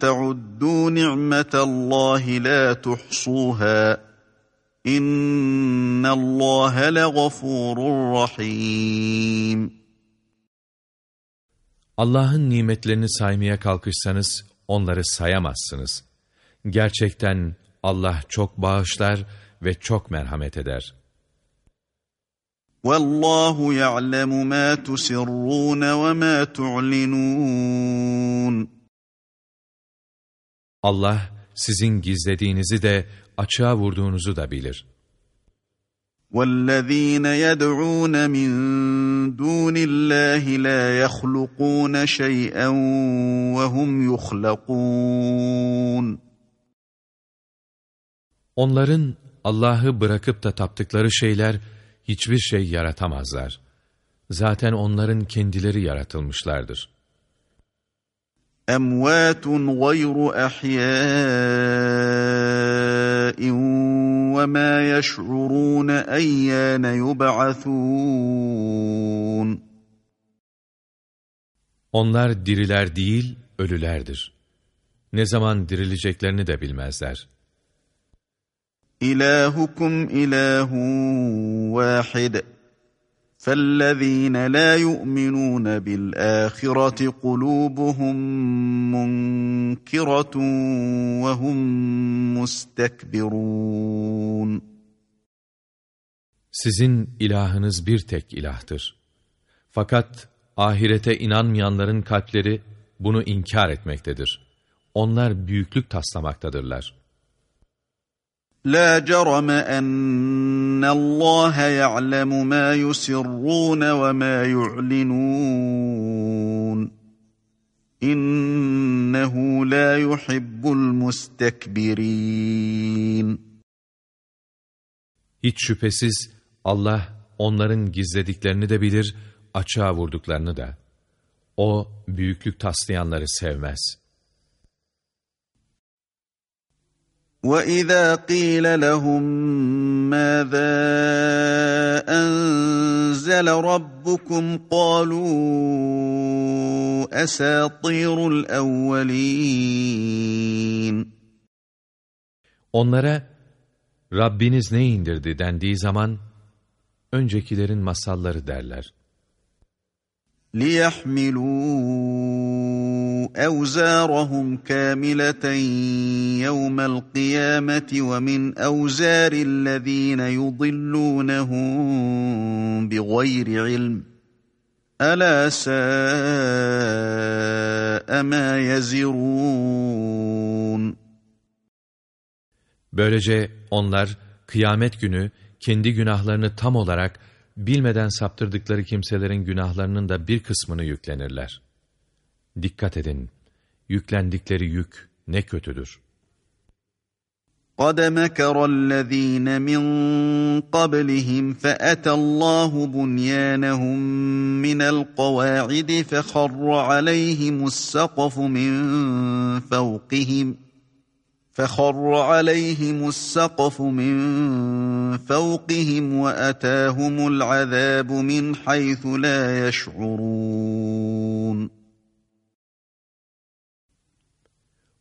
تَعُدُّوا نِعْمَةَ اللّٰهِ لَا تُحْصُوهَا اِنَّ اللّٰهَ لَغَفُورٌ رَحِيمٌ Allah'ın nimetlerini saymaya kalkışsanız onları sayamazsınız. Gerçekten Allah çok bağışlar ve çok merhamet eder. والله يعلم ما تسرون وما تعلنون Allah sizin gizlediğinizi de açığa vurduğunuzu da bilir. وَالَّذ۪ينَ يَدْعُونَ مِنْ دُونِ اللّٰهِ لَا يَخْلُقُونَ شَيْئًا وَهُمْ يُخْلَقُونَ Onların Allah'ı bırakıp da taptıkları şeyler hiçbir şey yaratamazlar. Zaten onların kendileri yaratılmışlardır. اَمْوَاتٌ غَيْرُ اَحْيَاءٍ وَمَا يَشْعُرُونَ اَيَّانَ يُبْعَثُونَ Onlar diriler değil, ölülerdir. Ne zaman dirileceklerini de bilmezler. İlahukum ilahun vahid. فالذين لا يؤمنون بالآخرة قلوبهم منكرة وهم مستكبرون Sizin ilahınız bir tek ilahtır. Fakat ahirete inanmayanların kalpleri bunu inkar etmektedir. Onlar büyüklük taslamaktadırlar. La cereme ennallâhe ya'lemu mâ yusirrûne ve mâ yu'linûn. İnnehu la yuhibbul mustekbirin. Hiç şüphesiz Allah onların gizlediklerini de bilir, açığa vurduklarını da. O büyüklük taslayanları sevmez.'' وَإِذَا قِيلَ لَهُم مَّاذَا أَنزَلَ رَبُّكُمْ قَالُوا أَسَاطِيرُ الْأَوَّلِينَ Onlara Rabbiniz ne indirdi dendiği zaman öncekilerin masalları derler. لِيَحْمِلُوا أَوْزَارَهُمْ كَامِلَةً يَوْمَ الْقِيَامَةِ وَمِنْ أَوْزَارِ الَّذ۪ينَ يُضِلُّونَهُمْ بِغَيْرِ عِلْمٍ. أَلَا سَاءَ مَا يَزِرُونَ. Böylece onlar kıyamet günü kendi günahlarını tam olarak bilmeden saptırdıkları kimselerin günahlarının da bir kısmını yüklenirler. Dikkat edin, yüklendikleri yük ne kötüdür. قَدْ مَكَرَ الَّذ۪ينَ مِنْ قَبْلِهِمْ فَأَتَى اللّٰهُ بُنْيَانَهُمْ مِنَ الْقَوَاعِدِ فَخَرَّ عَلَيْهِمُ السَّقْفُ مِنْ فَوْقِهِمْ فَخَرَّ عَلَيْهِمُ السَّقْفُ مِنْ فَوْقِهِمْ وَأَتَاهُمُ الْعَذَابُ مِنْ حَيْثُ لَا يَشْعُرُونَ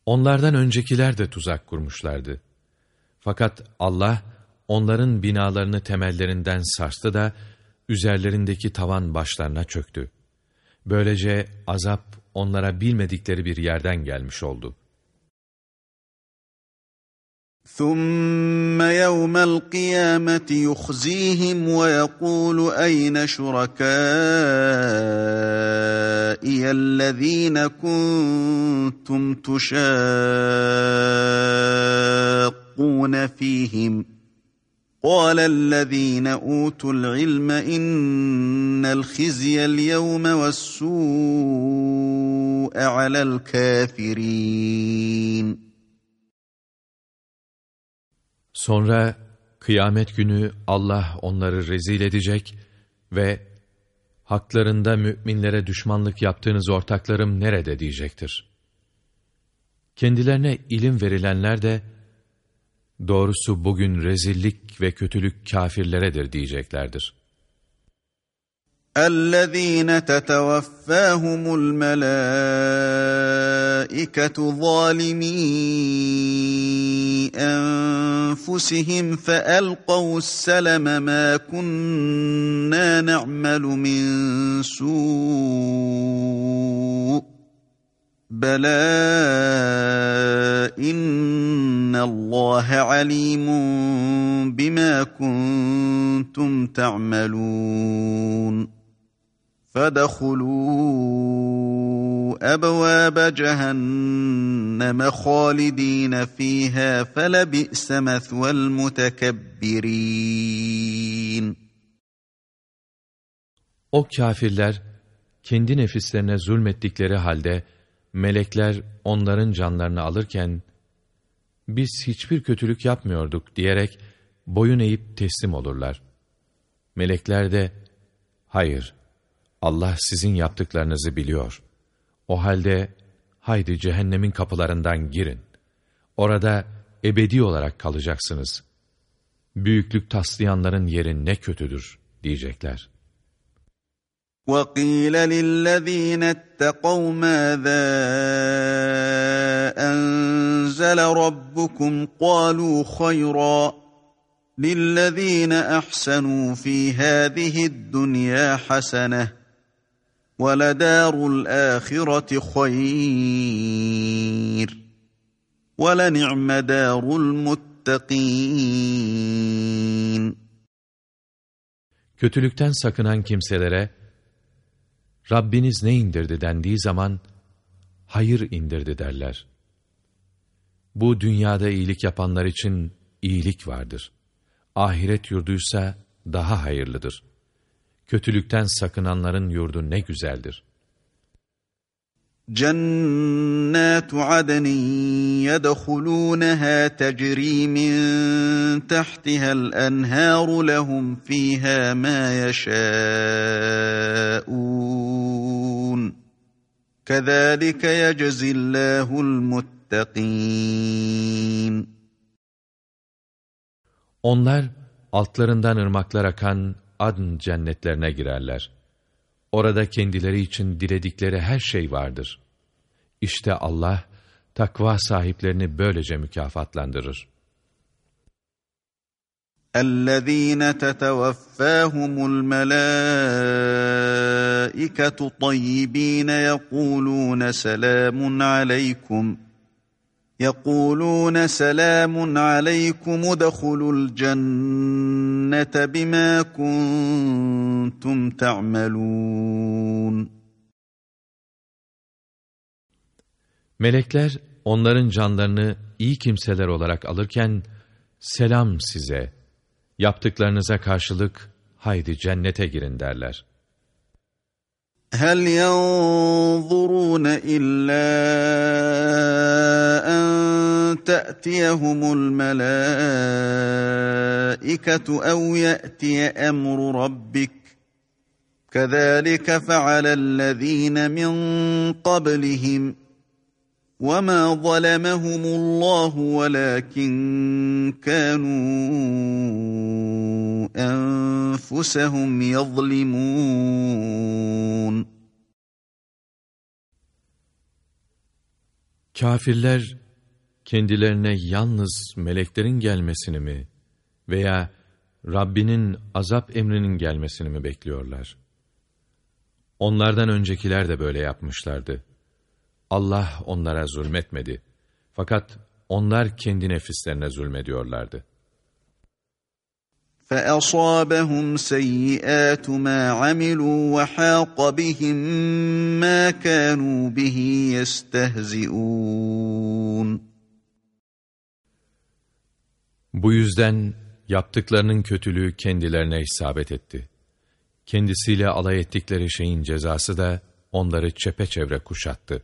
Onlardan öncekiler de tuzak kurmuşlardı. Fakat Allah onların binalarını temellerinden sarstı da üzerlerindeki tavan başlarına çöktü. Böylece azap onlara bilmedikleri bir yerden gelmiş oldu.'' ثم يوم القيامة يخزيهم ويقول أين شركائي الذين كنتم تشاقون فيهم قال الذين أوتوا العلم إن الخزي اليوم والسوء على الكافرين Sonra kıyamet günü Allah onları rezil edecek ve haklarında müminlere düşmanlık yaptığınız ortaklarım nerede diyecektir. Kendilerine ilim verilenler de doğrusu bugün rezillik ve kötülük kafirleredir diyeceklerdir. اَلَّذ۪ينَ تَتَوَفَّاهُمُ الْمَلَائِكَةُ ظَالِمِي أَنفُسِهِمْ فَأَلْقَوْا السَّلَمَ مَا كُنَّا نَعْمَلُ مِنْ سُوءٍ بَلَى إِنَّ اللّٰهَ الله عليم بما كنتم تعملون فادخلوا ابواب جهنم خالدين فيها فلبئس مثوى المتكبرين O kafirler kendi nefislerine zulmettikleri halde melekler onların canlarını alırken biz hiçbir kötülük yapmıyorduk diyerek boyun eğip teslim olurlar. Melekler de hayır Allah sizin yaptıklarınızı biliyor. O halde haydi cehennemin kapılarından girin. Orada ebedi olarak kalacaksınız. Büyüklük taslayanların yeri ne kötüdür diyecekler.'' وقيل للذين اتقوا ماذا انزل ربكم قالوا خيرا للذين احسنوا في هذه الدنيا حسنه ولدار الاخره خير ولنعم دار المتقين Kötülükten sakınan kimselere Rabbiniz ne indirdi dendiği zaman, hayır indirdi derler. Bu dünyada iyilik yapanlar için iyilik vardır. Ahiret yurduysa daha hayırlıdır. Kötülükten sakınanların yurdu ne güzeldir. جنات عدن يدخلونها تجري من تحتها الانهار لهم فيها ما يشاءون كذلك يجزي الله المتقين Onlar altlarından ırmaklar akan adn cennetlerine girerler. Orada kendileri için diledikleri her şey vardır. İşte Allah, takva sahiplerini böylece mükafatlandırır. اَلَّذ۪ينَ تَتَوَفَّاهُمُ الْمَلَائِكَةُ طَيِّب۪ينَ يَقُولُونَ سَلَامٌ عَلَيْكُمْ يَقُولُونَ سَلَامٌ عَلَيْكُمُ ادْخُلُوا الْجَنَّةَ بِمَا كُنْتُمْ تَعْمَلُونَ Melekler onların canlarını iyi kimseler olarak alırken selam size, yaptıklarınıza karşılık haydi cennete girin derler. هل ينظرون إلا أن تأتيهم الملائكة أو يأتي أمر ربك؟ كذلك فعل الذين من قبلهم. وَمَا ظَلَمَهُمُ اللّٰهُ وَلَكِنْ كَانُوا أَنفُسَهُمْ يَظْلِمُونَ Kafirler kendilerine yalnız meleklerin gelmesini mi veya Rabbinin azap emrinin gelmesini mi bekliyorlar? Onlardan öncekiler de böyle yapmışlardı. Allah onlara zulmetmedi. Fakat onlar kendi nefislerine zulmediyorlardı. فَأَصَابَهُمْ سَيِّئَاتُ مَا عَمِلُوا وَحَاقَ بِهِمْ مَا كَانُوا بِهِ يَسْتَهْزِئُونَ Bu yüzden yaptıklarının kötülüğü kendilerine isabet etti. Kendisiyle alay ettikleri şeyin cezası da onları çepeçevre kuşattı.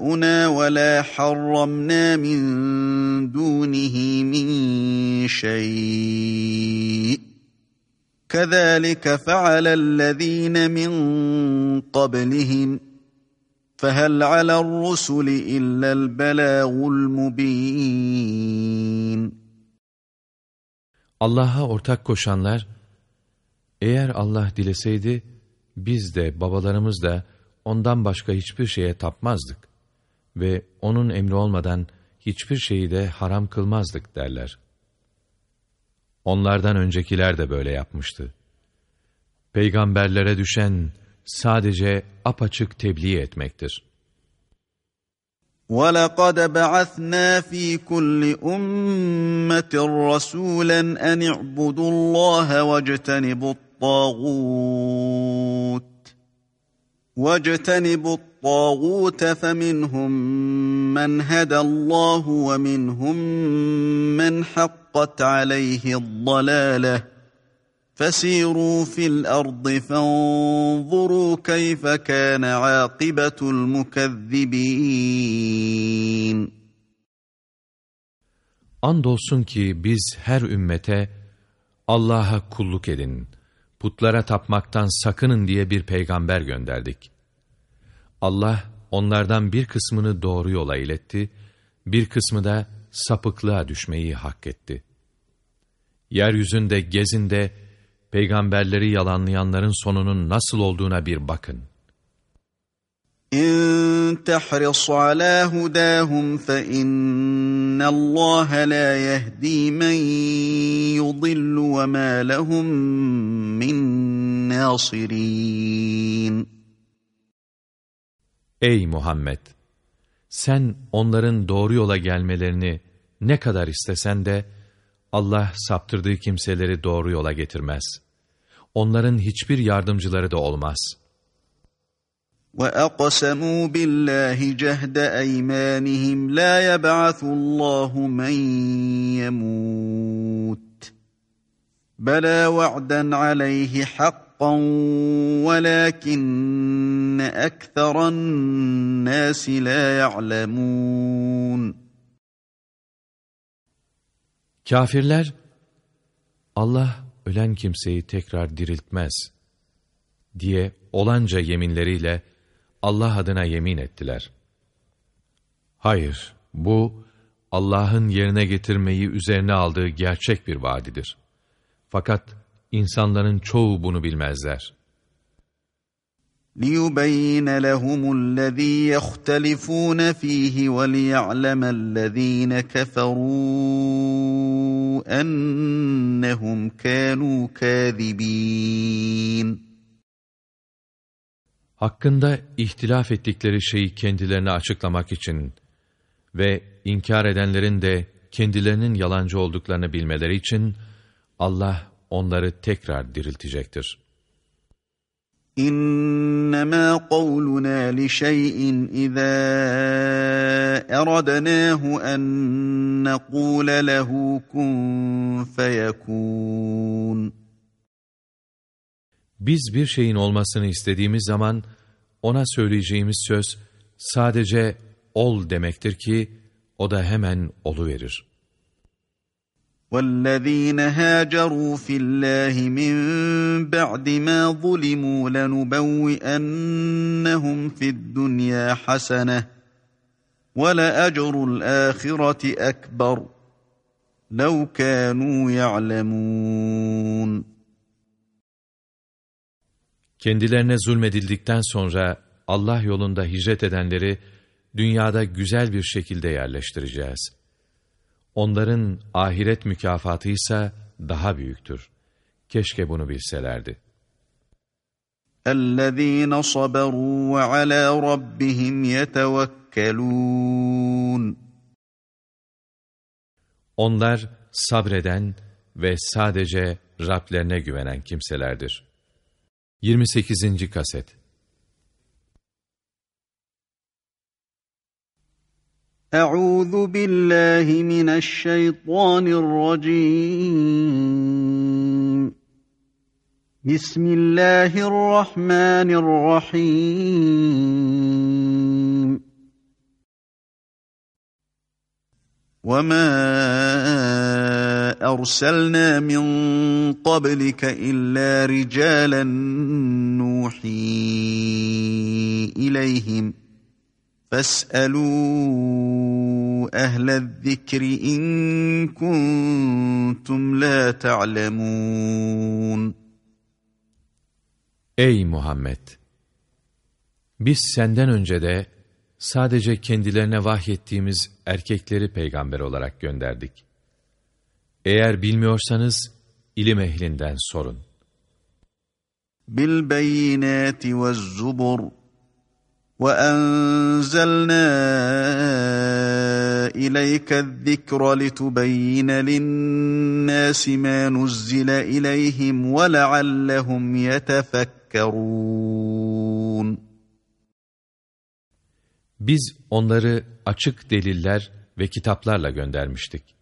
ولا حرمنا من دونه من شيء كذلك فعل الذين من قبلهم فهل على الرسل الا البلاغ المبين Allah'a ortak koşanlar, eğer Allah dileseydi, biz de babalarımız da ondan başka hiçbir şeye tapmazdık ve onun emri olmadan hiçbir şeyi de haram kılmazdık derler. Onlardan öncekiler de böyle yapmıştı. Peygamberlere düşen sadece apaçık tebliğ etmektir. وَلَقَدْ بَعَثْنَا ف۪ي كُلِّ أُمَّةٍ رَسُولًا أَنِ اعْبُدُوا اللّٰهَ وَاجْتَنِبُوا الطَّاغُوتَ وَاجْتَنِبُوا الطَّاغُوتَ فَمِنْهُمْ مَنْ هَدَى اللّٰهُ وَمِنْهُمْ مَنْ حَقَّتْ عَلَيْهِ الضَّلَالَةُ. فَسِيرُوا فِي الْأَرْضِ فَانظُرُوا كَيْفَ كَانَ عَاقِبَةُ الْمُكَذِّبِينَ. Andolsun ki biz her ümmete Allah'a kulluk edin, putlara tapmaktan sakının diye bir peygamber gönderdik. Allah onlardan bir kısmını doğru yola iletti, bir kısmı da sapıklığa düşmeyi hak etti. Yeryüzünde gezinde peygamberleri yalanlayanların sonunun nasıl olduğuna bir bakın. İn tahris ala hudahum fe Allah la yehdi men yudillu ve ma. Ey Muhammed! Sen onların doğru yola gelmelerini ne kadar istesen de Allah saptırdığı kimseleri doğru yola getirmez. Onların hiçbir yardımcıları da olmaz. وَأَقْسَمُوا بِاللّٰهِ جَهْدَ أَيْمَانِهِمْ لَا يَبْعَثُ اللّٰهُ مَنْ يَمُوتُ بَلَا وَعْدًا عَلَيْهِ حَقًّا وَلَكِنَّ أَكْثَرَ النَّاسِ لَا يَعْلَمُونَ Kafirler, Allah ölen kimseyi tekrar diriltmez diye olanca yeminleriyle Allah adına yemin ettiler. Hayır, bu Allah'ın yerine getirmeyi üzerine aldığı gerçek bir vaadidir. Fakat insanların çoğu bunu bilmezler.'' ليبين لهم الذي يختلفون فيه وليعلم الذين كفروا أنهم كانوا كاذبين Hakkında ihtilaf ettikleri şeyi kendilerine açıklamak için ve inkar edenlerin de kendilerinin yalancı olduklarını bilmeleri için Allah onları tekrar diriltecektir. İnnemâ kavluna li şey'in izâ eradnâhu en nekûle lehu kun feyekûn. Biz bir şeyin olmasını istediğimiz zaman ona söyleyeceğimiz söz sadece ol demektir ki o da hemen olu verir. والذين هاجروا في الله من بعد ما ظلموا لنبوئنهم في الدنيا حسنة ولأجر الآخرة أكبر لو كانوا يعلمون Kendilerine zulmedildikten sonra Allah yolunda hicret edenleri dünyada güzel bir şekilde yerleştireceğiz.'' Onların ahiret mükafatı ise daha büyüktür. Keşke bunu bilselerdi. اَلَّذ۪ينَ صَبَرُوا وَعَلَى رَبِّهِمْ يَتَوَكَّلُونَ Onlar sabreden ve sadece Rablerine güvenen kimselerdir. 28. kaset Euzu billahi mineşşeytanirracim Bismillahirrahmanirrahim وما أرسلنا من قبلك إلا رجالا نوحي إليهم ۖ فاسألوا أهل الذكر إن كنتم لا تعلمون Ey Muhammed! Biz senden önce de sadece kendilerine vahyettiğimiz erkekleri peygamber olarak gönderdik. Eğer bilmiyorsanız ilim ehlinden sorun. Bil beyinati ve zubur ve enzelna ileyke zikra litubeyyine linnâsi mâ nuzzile ileyhim ve leallehum yetefekkerûn. Biz onları açık deliller ve kitaplarla göndermiştik.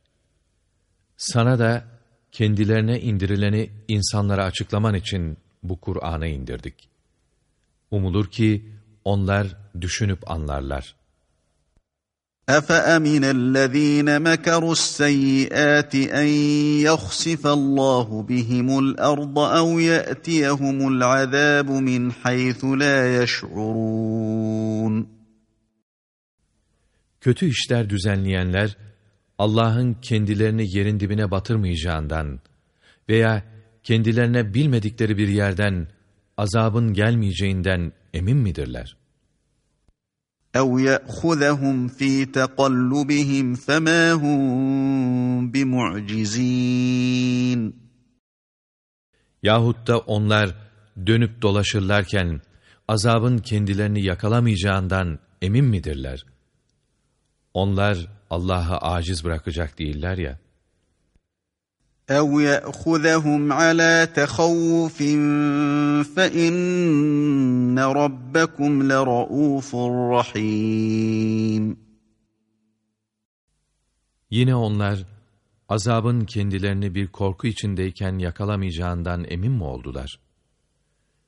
Sana da kendilerine indirileni insanlara açıklaman için bu Kur'an'ı indirdik. Umulur ki onlar düşünüp anlarlar. أفأمن الذين مكروا السيئات أن يخسف الله بهم الأرض أو يأتيهم العذاب من حيث لا يشعرون Kötü işler düzenleyenler, Allah'ın kendilerini yerin dibine batırmayacağından veya kendilerine bilmedikleri bir yerden azabın gelmeyeceğinden emin midirler? أو يأخذهم في تقلبهم فما هم بمعجزين Yahut da onlar dönüp dolaşırlarken azabın kendilerini yakalamayacağından emin midirler? Onlar Allah'ı aciz bırakacak değiller ya. أو يأخذهم على تخوف فإن ربكم لرؤوف رحيم Yine onlar azabın kendilerini bir korku içindeyken yakalamayacağından emin mi oldular?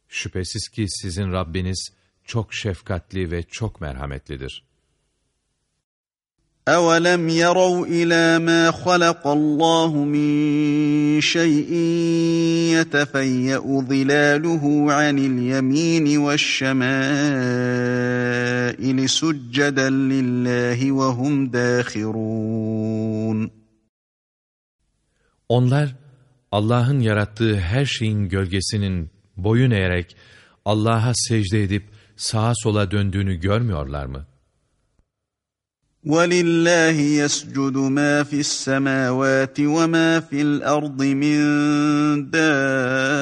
Şüphesiz ki sizin Rabbiniz çok şefkatli ve çok merhametlidir. أولم يروا إلى ما خلق الله من شيء يتفيأ ظلاله عن اليمين والشمائل سجدا لله وهم داخرون Onlar Allah'ın yarattığı her şeyin gölgesinin boyun eğerek Allah'a secde edip sağa sola döndüğünü görmüyorlar mı? ولله يسجد ما في السماوات وما في الأرض من دابة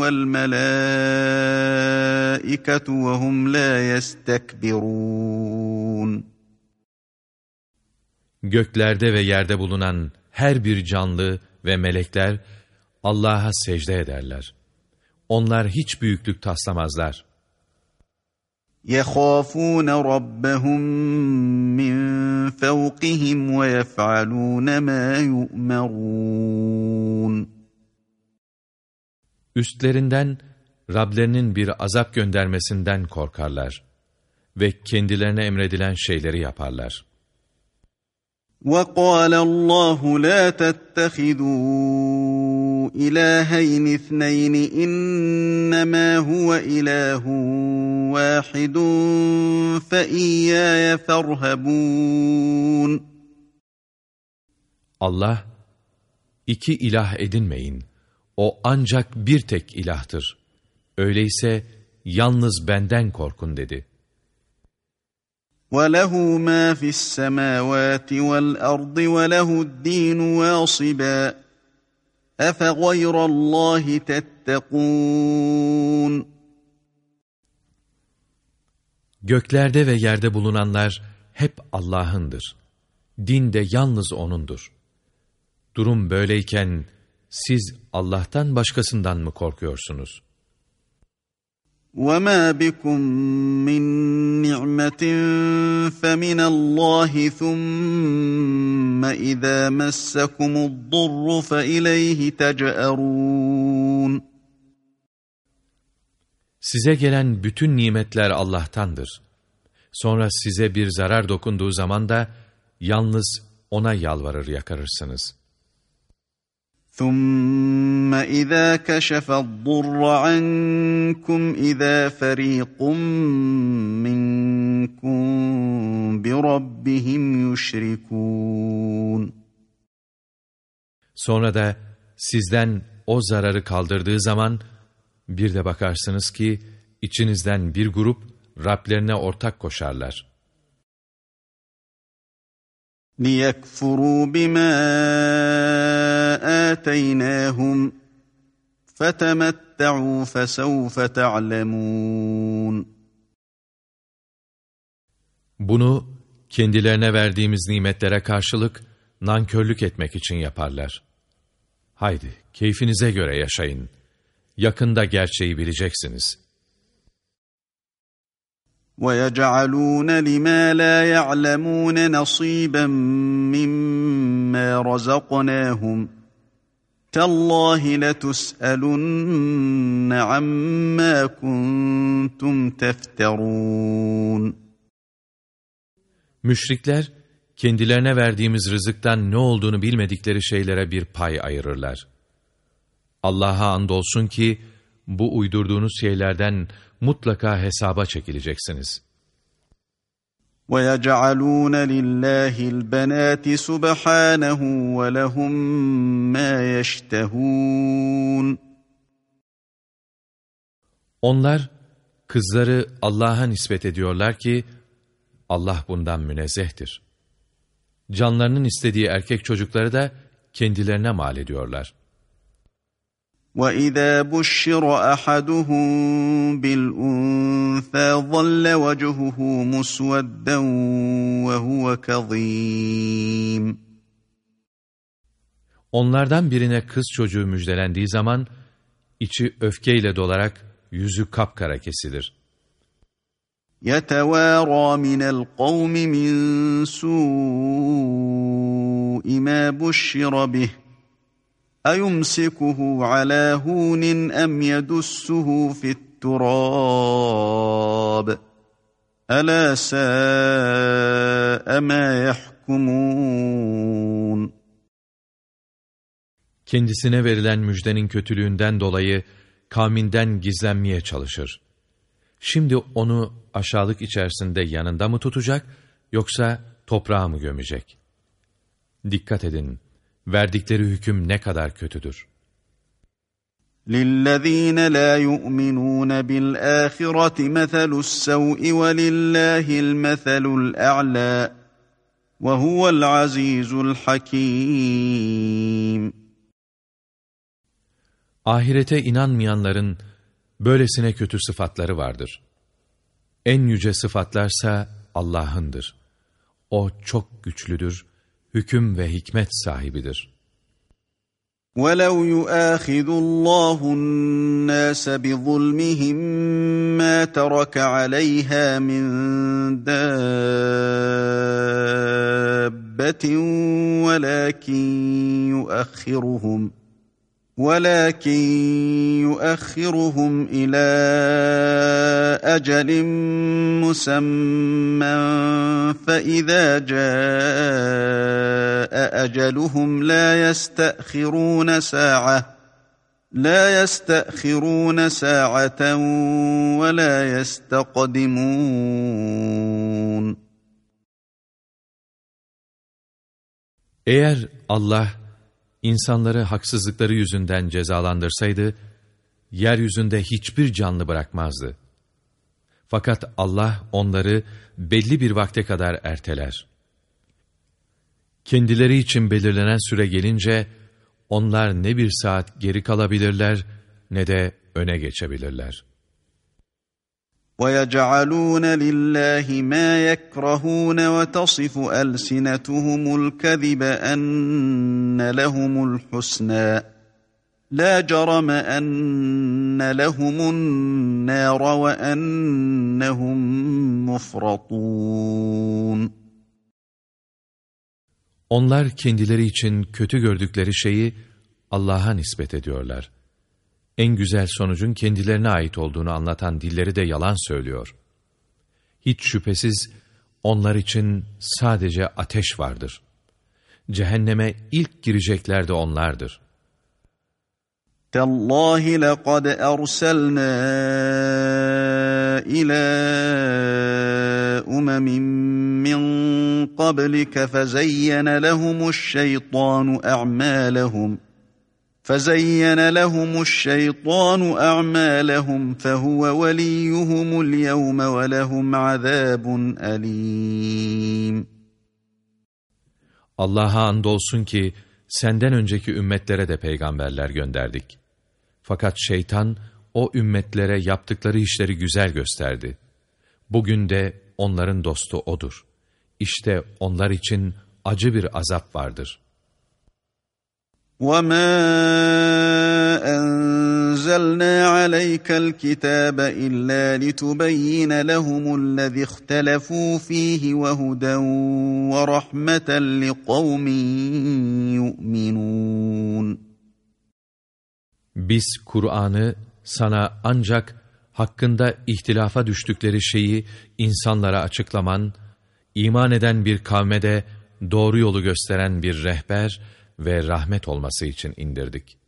والملائكة وهم لا يستكبرون Göklerde ve yerde bulunan her bir canlı ve melekler Allah'a secde ederler. Onlar hiç büyüklük taslamazlar. يخافون ربهم من فوقهم ويفعلون ما يؤمرون Üstlerinden Rablerinin bir azap göndermesinden korkarlar ve kendilerine emredilen şeyleri yaparlar. وَقَالَ اللّٰهُ لَا تَتَّخِذُوا اِلَٰهَيْنِ اثْنَيْنِ اِنَّمَا هُوَ اِلَٰهٌ وَاحِدٌ فَاِيَّايَ فَارْهَبُونَ Allah, iki ilah edinmeyin. O ancak bir tek ilahtır. Öyleyse yalnız benden korkun dedi.'' وله ما في السماوات والأرض وله الدين واصبا أفغير الله تتقون Göklerde ve yerde bulunanlar hep Allah'ındır. Din de yalnız O'nundur. Durum böyleyken siz Allah'tan başkasından mı korkuyorsunuz? وما بكم من نعمة فمن الله ثم إذا مسكم الضر فإليه تجأرون Size gelen bütün nimetler Allah'tandır. Sonra size bir zarar dokunduğu zaman da yalnız O'na yalvarır yakarırsınız. ثم إذا كشف الضر عنكم إذا فريق بربهم يشركون Sonra da sizden o zararı kaldırdığı zaman bir de bakarsınız ki içinizden bir grup Rablerine ortak koşarlar. لِيَكْفُرُوا بِمَا آتَيْنَاهُمْ فَتَمَتَّعُوا فَسَوْفَ تَعْلَمُونَ Bunu kendilerine verdiğimiz nimetlere karşılık nankörlük etmek için yaparlar. Haydi keyfinize göre yaşayın. Yakında gerçeği bileceksiniz. وَيَجْعَلُونَ لِمَا لَا يَعْلَمُونَ نَصِيبًا مِّمَّا رَزَقْنَاهُمْ تَاللّٰهِ لَتُسْأَلُنَّ عَمَّا كُنْتُمْ تَفْتَرُونَ Müşrikler, kendilerine verdiğimiz rızıktan ne olduğunu bilmedikleri şeylere bir pay ayırırlar. Allah'a andolsun ki, bu uydurduğunuz şeylerden mutlaka hesaba çekileceksiniz. وَيَجْعَلُونَ لِلَّهِ الْبَنَاتِ سُبْحَانَهُ وَلَهُم مَّا يَشْتَهُونَ Onlar, kızları Allah'a nispet ediyorlar ki, Allah bundan münezzehtir. Canlarının istediği erkek çocukları da kendilerine mal ediyorlar. وَإِذَا بُشِّرَ أَحَدُهُم بِالْأُنثَىٰ ظَلَّ وَجْهُهُ مُسْوَدًّا وَهُوَ كَظِيمٌ Onlardan birine kız çocuğu müjdelendiği zaman, içi öfkeyle dolarak yüzü kapkara kesilir. يَتَوَارَى مِنَ الْقَوْمِ مِنْ سُوءِ مَا بُشِّرَ بِهِ أَيُمْسِكُهُ عَلَى هُونٍ أَمْ يَدُسُّهُ فِي التُّرَابِ أَلَا سَاءَ مَا يَحْكُمُونَ Kendisine verilen müjdenin kötülüğünden dolayı kavminden gizlenmeye çalışır. Şimdi onu aşağılık içerisinde yanında mı tutacak yoksa toprağa mı gömecek? Dikkat edin, verdikleri hüküm ne kadar kötüdür. لِلَّذ۪ينَ لَا يُؤْمِنُونَ بِالْآخِرَةِ مَثَلُ السَّوْءِ وَلِلَّهِ الْمَثَلُ الْأَعْلَى وَهُوَ الْعَز۪يزُ الْحَك۪يمُ Ahirete inanmayanların böylesine kötü sıfatları vardır. En yüce sıfatlarsa Allah'ındır. O çok güçlüdür, hüküm ve hikmet sahibidir. وَلَوْ يُؤَاخِذُ اللّٰهُ النَّاسَ بِظُلْمِهِمْ مَا تَرَكَ عَلَيْهَا مِنْ دَابَّةٍ وَلَكِنْ يُؤَخِّرُهُمْ ولكن يؤخرهم إلى أجل مسمى فإذا جاء أجلهم لا يستأخرون ساعة لا يستأخرون ساعة ولا يستقدمون. Eğer Allah insanları haksızlıkları yüzünden cezalandırsaydı, yeryüzünde hiçbir canlı bırakmazdı. Fakat Allah onları belli bir vakte kadar erteler. Kendileri için belirlenen süre gelince, onlar ne bir saat geri kalabilirler, ne de öne geçebilirler. وَيَجْعَلُونَ لِلَّهِ مَا يَكْرَهُونَ وَتَصِفُ أَلْسِنَتُهُمُ الْكَذِبَ أَنَّ لَهُمُ الْحُسْنَى لَا جَرَمَ أَنَّ لَهُمُ النَّارَ وَأَنَّهُمْ مُفْرَطُونَ Onlar kendileri için kötü gördükleri şeyi Allah'a nispet ediyorlar. En güzel sonucun kendilerine ait olduğunu anlatan dilleri de yalan söylüyor. Hiç şüphesiz onlar için sadece ateş vardır. Cehenneme ilk girecekler de onlardır. تَاللّٰهِ لَقَدْ أَرْسَلْنَا إِلَى أُمَمٍ مِّن قبلك فزين لهم الشيطان أعمالهم فزين لهم الشيطان أعمالهم فهو وليهم اليوم ولهم عذاب أليم Allah'a andolsun ki senden önceki ümmetlere de peygamberler gönderdik. Fakat şeytan o ümmetlere yaptıkları işleri güzel gösterdi. Bugün de onların dostu odur. İşte onlar için acı bir azap vardır. وَمَا أَنزَلْنَا عَلَيْكَ الْكِتَابَ إِلَّا لِتُبَيِّنَ لَهُمُ الَّذِي اخْتَلَفُوا فِيهِ وَهُدًى وَرَحْمَةً لِقَوْمٍ يُؤْمِنُونَ Biz Kur'an'ı sana ancak hakkında ihtilafa düştükleri şeyi insanlara açıklaman, iman eden bir kavme de doğru yolu gösteren bir rehber ve rahmet olması için indirdik.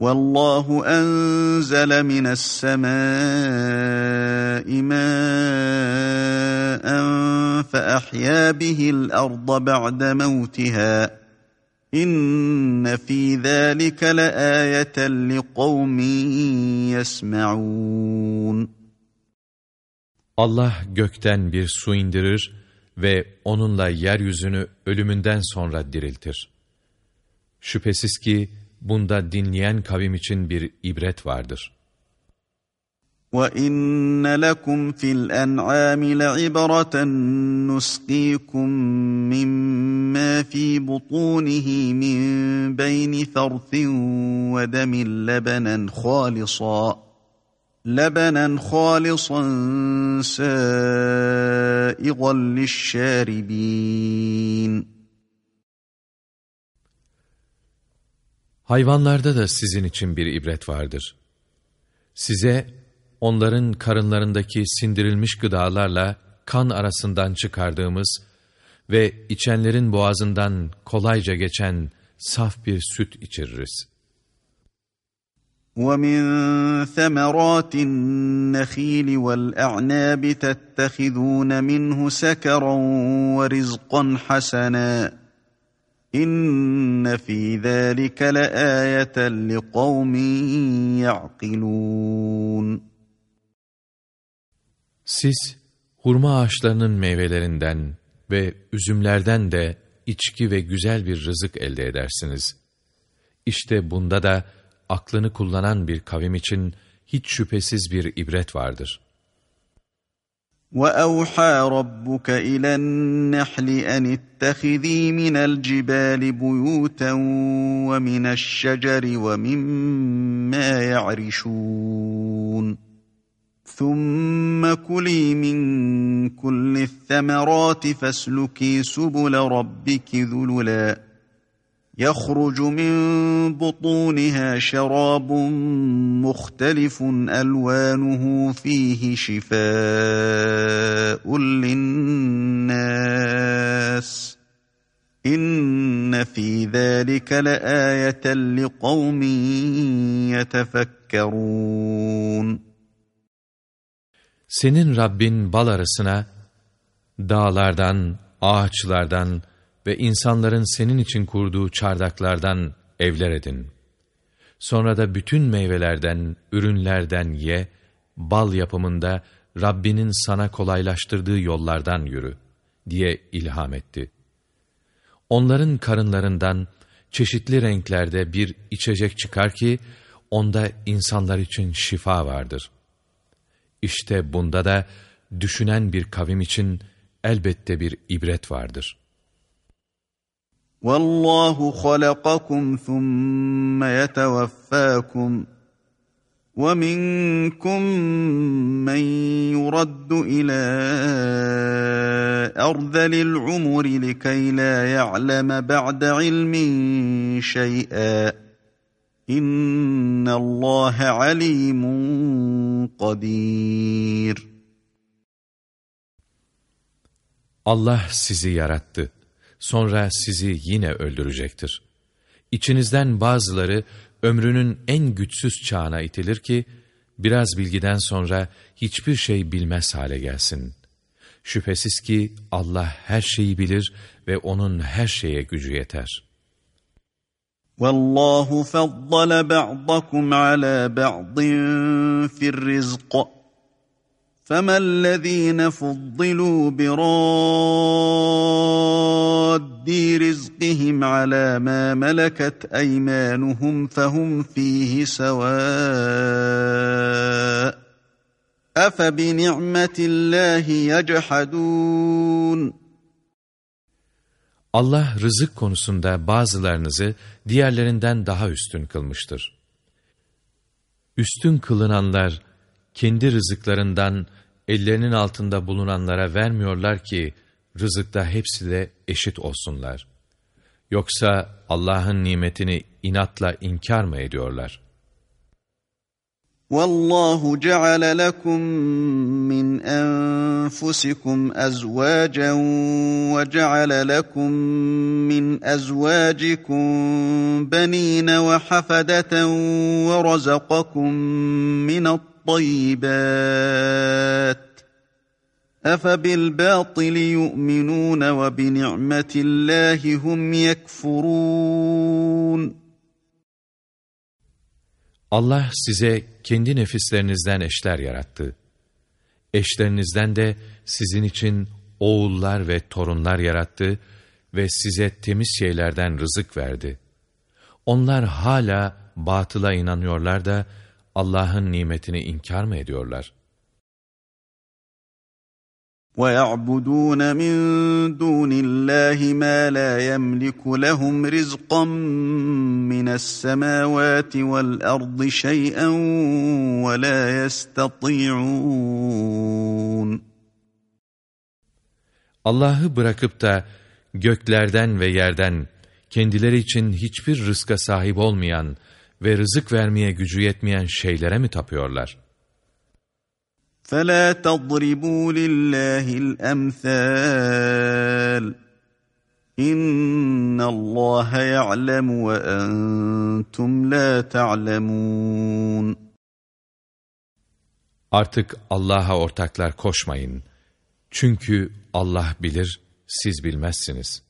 وَاللّٰهُ أَنْزَلَ مِنَ السَّمَاءِ مَاءً فَأَحْيَا بِهِ الْأَرْضَ بَعْدَ مَوْتِهَا İnne fî zâlike leâyeten liqavmin yesma'ûn. Allah gökten bir su indirir ve onunla yeryüzünü ölümünden sonra diriltir. Şüphesiz ki bunda dinleyen kavim için bir ibret vardır.'' وَإِنَّ لَكُمْ فِي الْأَنْعَامِ لَعِبْرَةً نُسْقِيكُم مِّمَّا فِي بُطُونِهِ مِن بَيْنِ فَرْثٍ وَدَمٍ لَبَنًا خَالِصًا لَبَنًا خَالِصًا سَائِغًا لِلشَّارِبِينَ Hayvanlarda da sizin için bir ibret vardır. Size onların karınlarındaki sindirilmiş gıdalarla kan arasından çıkardığımız ve içenlerin boğazından kolayca geçen saf bir süt içiririz. وَمِنْ ثَمَرَاتِ النَّخِيلِ وَالْأَعْنَابِ تَتَّخِذُونَ مِنْهُ سَكَرًا وَرِزْقًا حَسَنًا İnne fî zâlike leâyeten liqavmin ya'kilûn. Siz hurma ağaçlarının meyvelerinden ve üzümlerden de içki ve güzel bir rızık elde edersiniz. İşte bunda da aklını kullanan bir kavim için hiç şüphesiz bir ibret vardır. وَأَوْحَى رَبُّكَ إِلَى النَّحْلِ أَنِ اتَّخِذِي مِنَ الْجِبَالِ بُيُوتًا وَمِنَ الشَّجَرِ وَمِمَّا يَعْرِشُونَ ثم كلي من كل الثمرات فاسلكي سبل ربك ذللا يخرج من بطونها شراب مختلف ألوانه فيه شفاء للناس. إن في ذلك لآية لقوم يتفكرون. Senin Rabbin bal arasına dağlardan, ağaçlardan ve insanların senin için kurduğu çardaklardan evler edin. Sonra da bütün meyvelerden, ürünlerden ye, bal yapımında Rabbinin sana kolaylaştırdığı yollardan yürü diye ilham etti. Onların karınlarından çeşitli renklerde bir içecek çıkar ki onda insanlar için şifa vardır.'' İşte bunda da düşünen bir kavim için elbette bir ibret vardır. وَاللّٰهُ خَلَقَكُمْ ثُمَّ يَتَوَفَّاكُمْ وَمِنْكُمْ مَنْ يُرَدُّ إِلَى أَرْذَلِ الْعُمُرِ لِكَيْ لَا يَعْلَمَ بَعْدَ عِلْمٍ شَيْئًا İnnallâhe alimun kadir. Allah sizi yarattı. Sonra sizi yine öldürecektir. İçinizden bazıları ömrünün en güçsüz çağına itilir ki, biraz bilgiden sonra hiçbir şey bilmez hale gelsin. Şüphesiz ki Allah her şeyi bilir ve O'nun her şeye gücü yeter. وَاللّٰهُ فَضَّلَ بَعْضَكُمْ عَلَى بَعْضٍ فِي الرِّزْقِ فَمَا الَّذ۪ينَ فُضِّلُوا بِرَادِّ رِزْقِهِمْ عَلَى مَا مَلَكَتْ اَيْمَانُهُمْ فَهُمْ ف۪يهِ سَوَاءٌ اَفَبِنِعْمَةِ اللّٰهِ يَجْحَدُونَ Allah rızık konusunda bazılarınızı diğerlerinden daha üstün kılmıştır. Üstün kılınanlar kendi rızıklarından ellerinin altında bulunanlara vermiyorlar ki rızıkta hepsi de eşit olsunlar. Yoksa Allah'ın nimetini inatla inkar mı ediyorlar? وَاللّٰهُ جَعَلَ لَكُم مِّنْ أَنفُسِكُمْ أَزْوَاجًا وَجَعَلَ لَكُم مِّنْ أَزْوَاجِكُم بَنِينَ وَحَفَدَةً وَرَزَقَكُم مِّنَ الطَّيِّبَاتِ أَفَبِالْبَاطِلِ يُؤْمِنُونَ وَبِنِعْمَةِ اللّٰهِ هُمْ يَكْفُرُونَ Allah size kendi nefislerinizden eşler yarattı. Eşlerinizden de sizin için oğullar ve torunlar yarattı ve size temiz şeylerden rızık verdi. Onlar hala batıla inanıyorlar da Allah'ın nimetini inkar mı ediyorlar? وَيَعْبُدُونَ مِنْ دُونِ اللّٰهِ مَا لَا يَمْلِكُ لَهُمْ رِزْقًا مِنَ السَّمَاوَاتِ وَالْأَرْضِ شَيْئًا وَلَا يَسْتَطِيعُونَ Allah'ı bırakıp da göklerden ve yerden kendileri için hiçbir rızka sahip olmayan, ve rızık vermeye gücü yetmeyen şeylere mi tapıyorlar? فَلَا تَضْرِبُوا لِلّٰهِ الْأَمْثَالِ İnna Allah ya'lemu ve entum la ta'lemun. Artık Allah'a ortaklar koşmayın. Çünkü Allah bilir, siz bilmezsiniz.''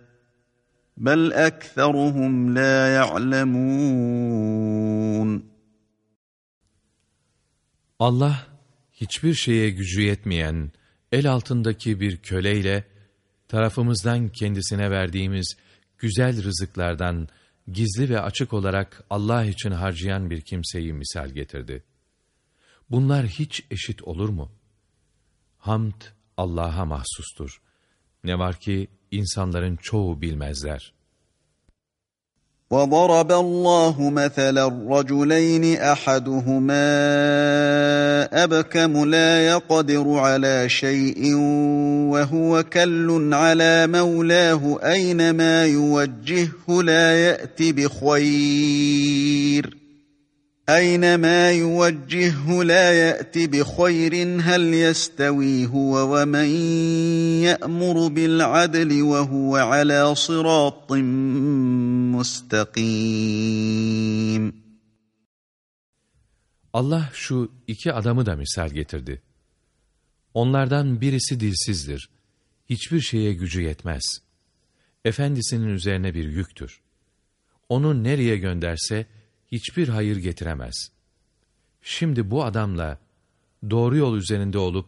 Bel ekseruhum la ya'lemun. Allah hiçbir şeye gücü yetmeyen el altındaki bir köleyle tarafımızdan kendisine verdiğimiz güzel rızıklardan gizli ve açık olarak Allah için harcayan bir kimseyi misal getirdi. Bunlar hiç eşit olur mu? Hamd Allah'a mahsustur. Ne var ki insanların çoğu bilmezler. وضرب الله مثلا الرجلين احدهما ابكم لا يقدر على شيء وهو كل على مولاه اينما يوجهه لا يات بخير اينما يوجهه لا يات بخير هل يستوي هو ومن يامر بالعدل وهو على صراط مستقيم Allah şu iki adamı da misal getirdi. Onlardan birisi dilsizdir. Hiçbir şeye gücü yetmez. Efendisinin üzerine bir yüktür. Onu nereye gönderse, hiçbir hayır getiremez. Şimdi bu adamla doğru yol üzerinde olup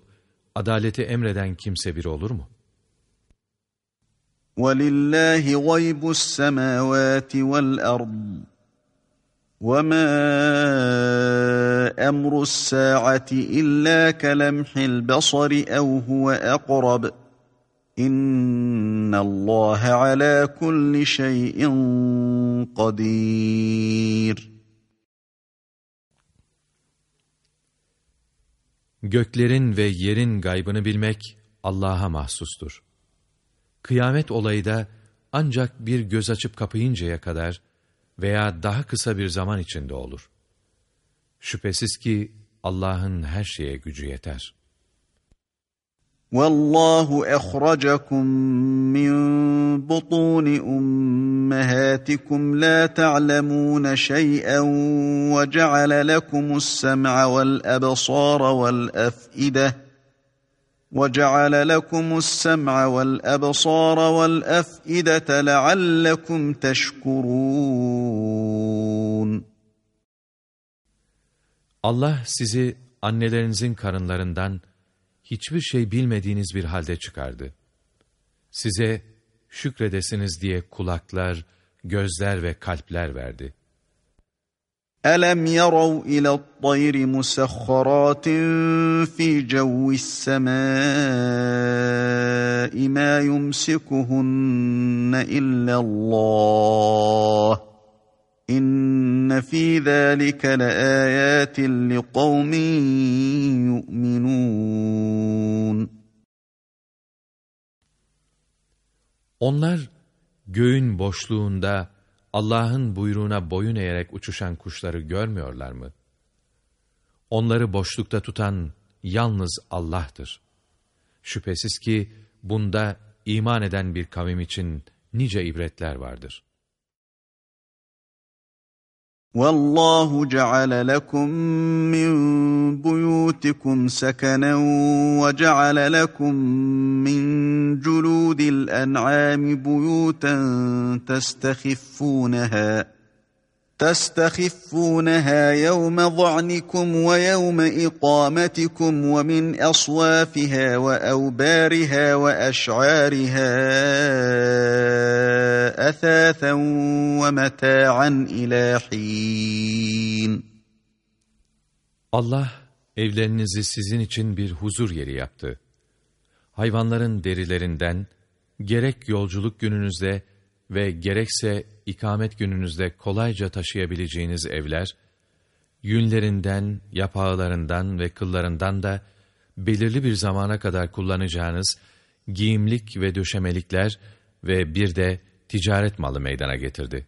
adaleti emreden kimse bir olur mu? وَلِلَّهِ غَيْبُ السَّمَاوَاتِ وَالْأَرْضِ وَمَا أَمْرُ السَّاعَةِ إِلَّا كَلَمْحِ الْبَصَرِ أَوْ هُوَ أَقْرَبُ İnna Allah ala kulli şeyin kadir. Göklerin ve yerin gaybını bilmek Allah'a mahsustur. Kıyamet olayı da ancak bir göz açıp kapayıncaya kadar veya daha kısa bir zaman içinde olur. Şüphesiz ki Allah'ın her şeye gücü yeter. وَاللّٰهُ اَخْرَجَكُم مِّن بُطُونِ أُمَّهَاتِكُمْ لَا تَعْلَمُونَ شَيْئًا وَجَعَلَ لَكُمُ السَّمْعَ وَالْأَبْصَارَ وَالْأَفْئِدَةَ وَجَعَلَ لَكُمُ السَّمْعَ وَالْأَبْصَارَ وَالْأَفْئِدَةَ لَعَلَّكُمْ تَشْكُرُونَ. Allah sizi annelerinizin karınlarından hiçbir şey bilmediğiniz bir halde çıkardı. Size şükredesiniz diye kulaklar, gözler ve kalpler verdi. أَلَمْ يَرَوْا إِلَى الطَّيْرِ مُسَخَّرَاتٍ فِي جَوِّ السَّمَاءِ مَا يُمْسِكُهُنَّ إِلَّا اللَّهُ İnne fî zâlike leâyâtin liqavmin yu'minûn. Onlar göğün boşluğunda Allah'ın buyruğuna boyun eğerek uçuşan kuşları görmüyorlar mı? Onları boşlukta tutan yalnız Allah'tır. Şüphesiz ki bunda iman eden bir kavim için nice ibretler vardır.'' والله جعل لكم من بيوتكم سكنا وجعل لكم من جلود الأنعام بيوتا تستخفونها تستخفونها يوم ظعنكم ويوم إقامتكم ومن أصوافها وأوبارها وأشعارها أثاثا ومتاعا إلى حين Allah evlerinizi sizin için bir huzur yeri yaptı. Hayvanların derilerinden gerek yolculuk gününüzde ve gerekse ikamet gününüzde kolayca taşıyabileceğiniz evler, yünlerinden, yapağlarından ve kıllarından da belirli bir zamana kadar kullanacağınız giyimlik ve döşemelikler ve bir de ticaret malı meydana getirdi.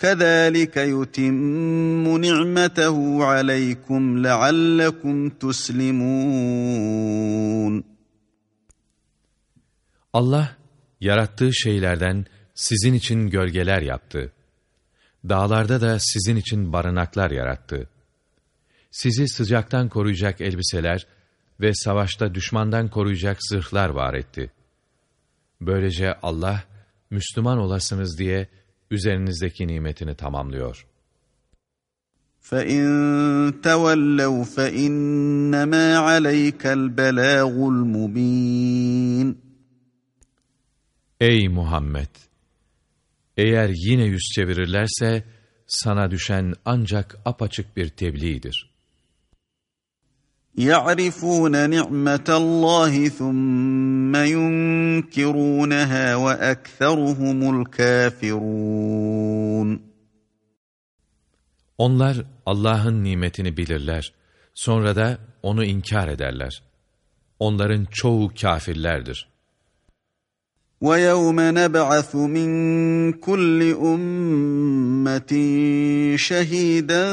كَذَٰلِكَ يُتِمُّ نِعْمَتَهُ عَلَيْكُمْ لَعَلَّكُمْ تُسْلِمُونَ Allah, yarattığı şeylerden sizin için gölgeler yaptı. Dağlarda da sizin için barınaklar yarattı. Sizi sıcaktan koruyacak elbiseler ve savaşta düşmandan koruyacak zırhlar var etti. Böylece Allah, Müslüman olasınız diye, üzerinizdeki nimetini tamamlıyor. فَاِنْ تَوَلَّوْا فَاِنَّمَا عَلَيْكَ الْبَلَاغُ الْمُب۪ينَ Ey Muhammed! Eğer yine yüz çevirirlerse, sana düşen ancak apaçık bir tebliğdir. يَعْرِفُونَ نِعْمَةَ اللّٰهِ ثُمَّ يُنْكِرُونَهَا وَأَكْثَرُهُمُ الْكَافِرُونَ Onlar Allah'ın nimetini bilirler. Sonra da onu inkar ederler. Onların çoğu kafirlerdir. وَيَوْمَ نَبْعَثُ مِنْ كُلِّ أُمَّةٍ شَهِيدًا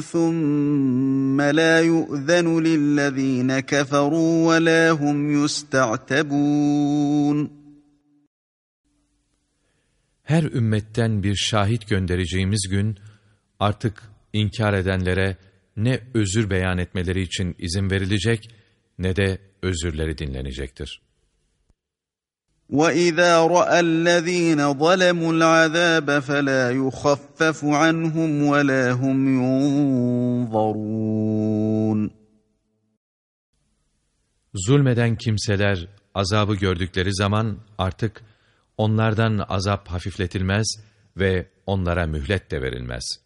ثُمَّ لَا يُؤْذَنُ لِلَّذ۪ينَ كَفَرُوا وَلَا هُمْ يُسْتَعْتَبُونَ Her ümmetten bir şahit göndereceğimiz gün, artık inkar edenlere ne özür beyan etmeleri için izin verilecek, ne de özürleri dinlenecektir.'' وَإِذَا رَأَى الَّذ۪ينَ ظَلَمُوا الْعَذَابَ فَلَا يُخَفَّفُ عَنْهُمْ وَلَا هُمْ يُنظَرُونَ Zulmeden kimseler azabı gördükleri zaman artık onlardan azap hafifletilmez ve onlara mühlet de verilmez.''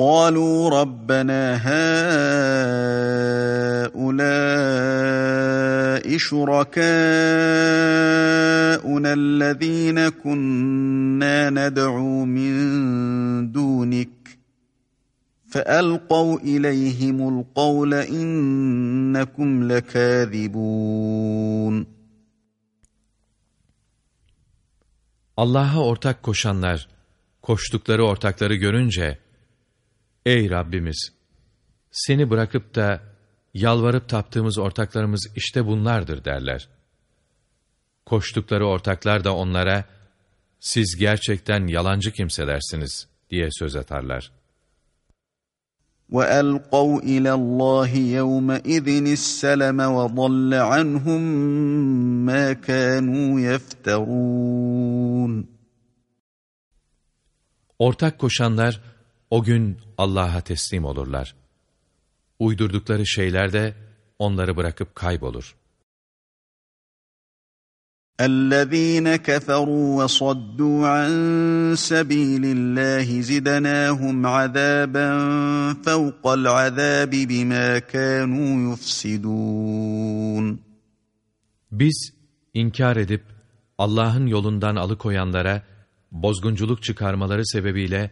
قالوا ربنا هؤلاء شركاؤنا الذين كنا ندعو من دونك فألقوا إليهم القول إنكم لكاذبون. Allah'a ortak koşanlar, koştukları ortakları görünce, Ey Rabbimiz! Seni bırakıp da yalvarıp taptığımız ortaklarımız işte bunlardır derler. Koştukları ortaklar da onlara, siz gerçekten yalancı kimselersiniz diye söz atarlar. وَأَلْقَوْا إِلَى اللّٰهِ يَوْمَئِذٍ السَّلَمَ وَضَلَّ عَنْهُمْ مَا كَانُوا يَفْتَرُونَ Ortak koşanlar, o gün Allah'a teslim olurlar. Uydurdukları şeyler de onları bırakıp kaybolur. اَلَّذ۪ينَ كَفَرُوا وَصَدُّوا عَنْ سَب۪يلِ اللّٰهِ زِدَنَاهُمْ عَذَابًا فَوْقَ الْعَذَابِ بِمَا كَانُوا يُفْسِدُونَ Biz inkar edip Allah'ın yolundan alıkoyanlara bozgunculuk çıkarmaları sebebiyle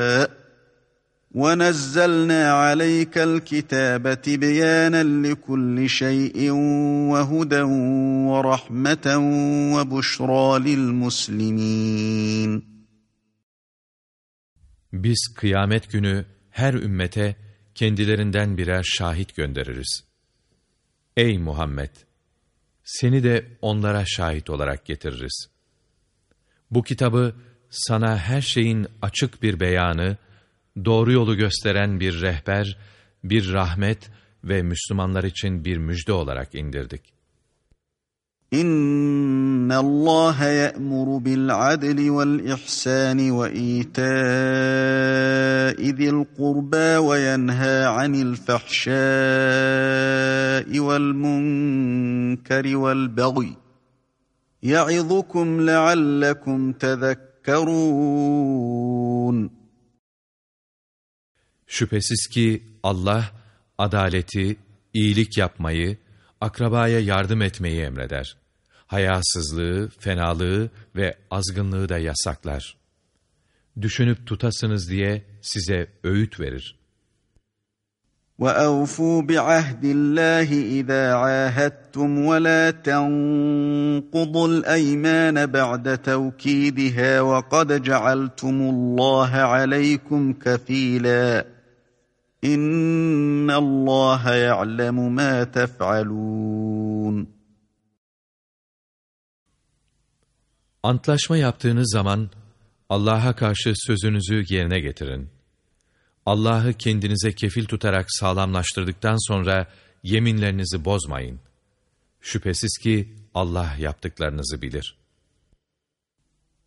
وَنَزَّلْنَا عَلَيْكَ الْكِتَابَ تِبْيَانًا لِكُلِّ شَيْءٍ وَهُدًى وَرَحْمَةً وَبُشْرَى لِلْمُسْلِمِينَ Biz kıyamet günü her ümmete kendilerinden birer şahit göndeririz. Ey Muhammed! Seni de onlara şahit olarak getiririz. Bu kitabı sana her şeyin açık bir beyanı, doğru yolu gösteren bir rehber, bir rahmet ve Müslümanlar için bir müjde olarak indirdik. İnna Allah ya'muru bil adli vel ihsani ve ita'i zil qurba ve yenha anil fahşai vel munkeri vel bagyi. Ya'izukum leallekum tezekkerun. Şüphesiz ki Allah adaleti, iyilik yapmayı, akrabaya yardım etmeyi emreder. Hayasızlığı, fenalığı ve azgınlığı da yasaklar. Düşünüp tutasınız diye size öğüt verir. وَأَوْفُوا بِعَهْدِ اللّٰهِ إِذَا عَاهَدتُّمْ وَلَا تَنْقُضُوا الْأَيْمَانَ بَعْدَ تَوْكِيدِهَا وَقَدْ جَعَلْتُمُ اللّٰهَ عَلَيْكُمْ كَفِيلًا İnna Allah ya'lemu ma tef'alun. Antlaşma yaptığınız zaman Allah'a karşı sözünüzü yerine getirin. Allah'ı kendinize kefil tutarak sağlamlaştırdıktan sonra yeminlerinizi bozmayın. Şüphesiz ki Allah yaptıklarınızı bilir.''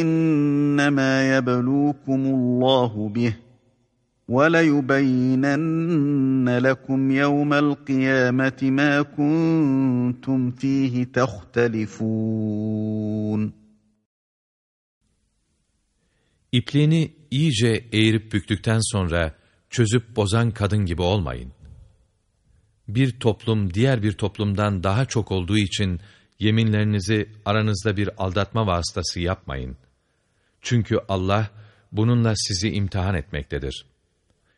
İnnemâ yebelûkumullahu bih leyubeyyinenne lekum yevmel kıyameti mâ kuntum fîhi tehtelifûn. İpliğini iyice eğirip büktükten sonra çözüp bozan kadın gibi olmayın. Bir toplum diğer bir toplumdan daha çok olduğu için Yeminlerinizi aranızda bir aldatma vasıtası yapmayın. Çünkü Allah bununla sizi imtihan etmektedir.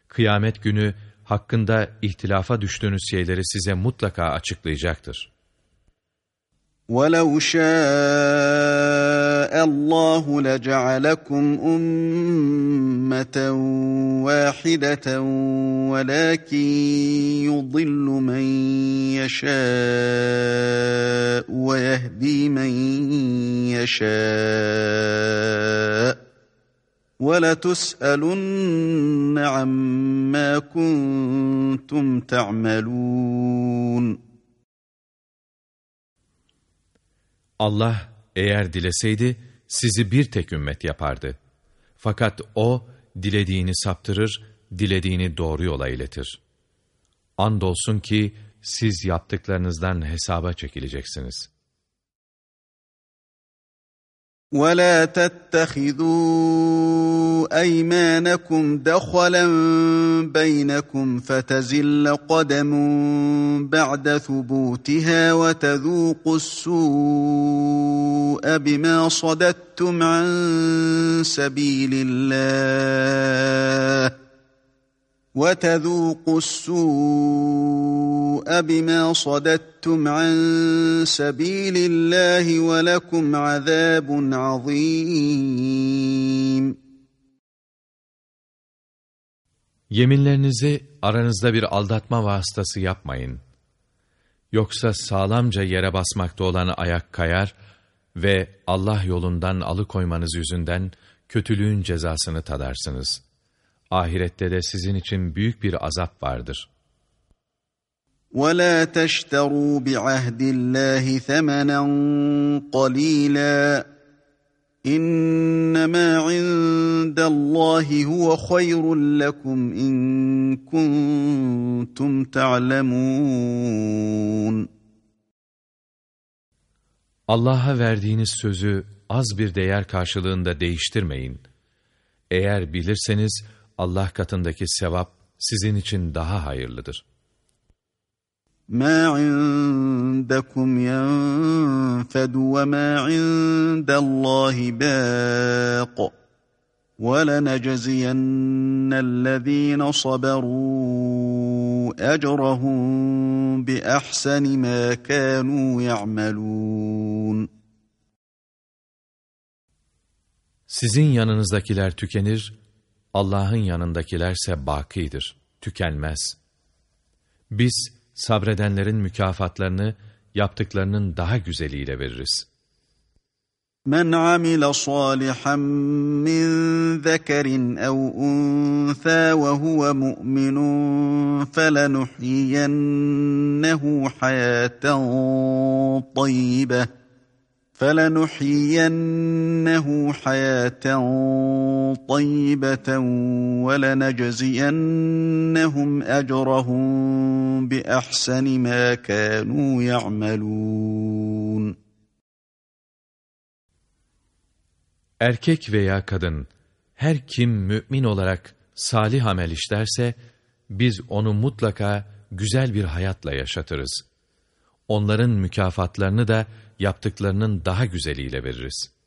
Kıyamet günü hakkında ihtilafa düştüğünüz şeyleri size mutlaka açıklayacaktır. وَلَوْ شَاءَ اللّٰهُ لَجَعَلَكُمْ أُمَّةً وَاحِدَةً وَلَكِنْ يُضِلُّ مَنْ يَشَاءُ وَيَهْدِي مَنْ يَشَاءُ وَلَتُسْأَلُنَّ عَمَّا كُنْتُمْ تَعْمَلُونَ Allah eğer dileseydi sizi bir tek ümmet yapardı. Fakat O dilediğini saptırır, dilediğini doğru yola iletir. Andolsun ki siz yaptıklarınızdan hesaba çekileceksiniz.'' ولا تتخذوا أيمانكم دخلا بينكم فتزل قدم بعد ثبوتها وتذوقوا السوء بما صددتم عن سبيل الله. وَتَذُوقُوا السُّوءَ بِمَا صَدَدتُّمْ عَنْ سَبِيلِ اللّٰهِ وَلَكُمْ عَذَابٌ عَظِيمٌ Yeminlerinizi aranızda bir aldatma vasıtası yapmayın. Yoksa sağlamca yere basmakta olan ayak kayar ve Allah yolundan alıkoymanız yüzünden kötülüğün cezasını tadarsınız.'' Ahirette de sizin için büyük bir azap vardır. وَلَا تَشْتَرُوا بِعَهْدِ اللّٰهِ ثَمَنًا قَلِيلًا İnnemâ indellâhi huve hayrun lekum in kuntum ta'lemûn. Allah'a verdiğiniz sözü az bir değer karşılığında değiştirmeyin. Eğer bilirseniz Allah katındaki sevap sizin için daha hayırlıdır. مَا عِنْدَكُمْ يَنْفَدُ وَمَا عِنْدَ اللّٰهِ بَاقٍ وَلَنَجْزِيَنَّ الَّذ۪ينَ صَبَرُوا اَجْرَهُمْ بِأَحْسَنِ مَا كَانُوا يَعْمَلُونَ Sizin yanınızdakiler tükenir Allah'ın yanındakilerse bakidir, tükenmez. Biz sabredenlerin mükafatlarını yaptıklarının daha güzeliyle veririz. Men amila salihan min zekerin ev untha ve huve mu'minun felenuhyiyennehu hayaten tayyibeh فَلَنُحْيِيَنَّهُ حَيَاةً طَيِّبَةً وَلَنَجْزِيَنَّهُمْ أَجْرَهُمْ بِأَحْسَنِ مَا كَانُوا يَعْمَلُونَ Erkek veya kadın, her kim mümin olarak salih amel işlerse, biz onu mutlaka güzel bir hayatla yaşatırız. Onların mükafatlarını da, yaptıklarının daha güzeliyle veririz.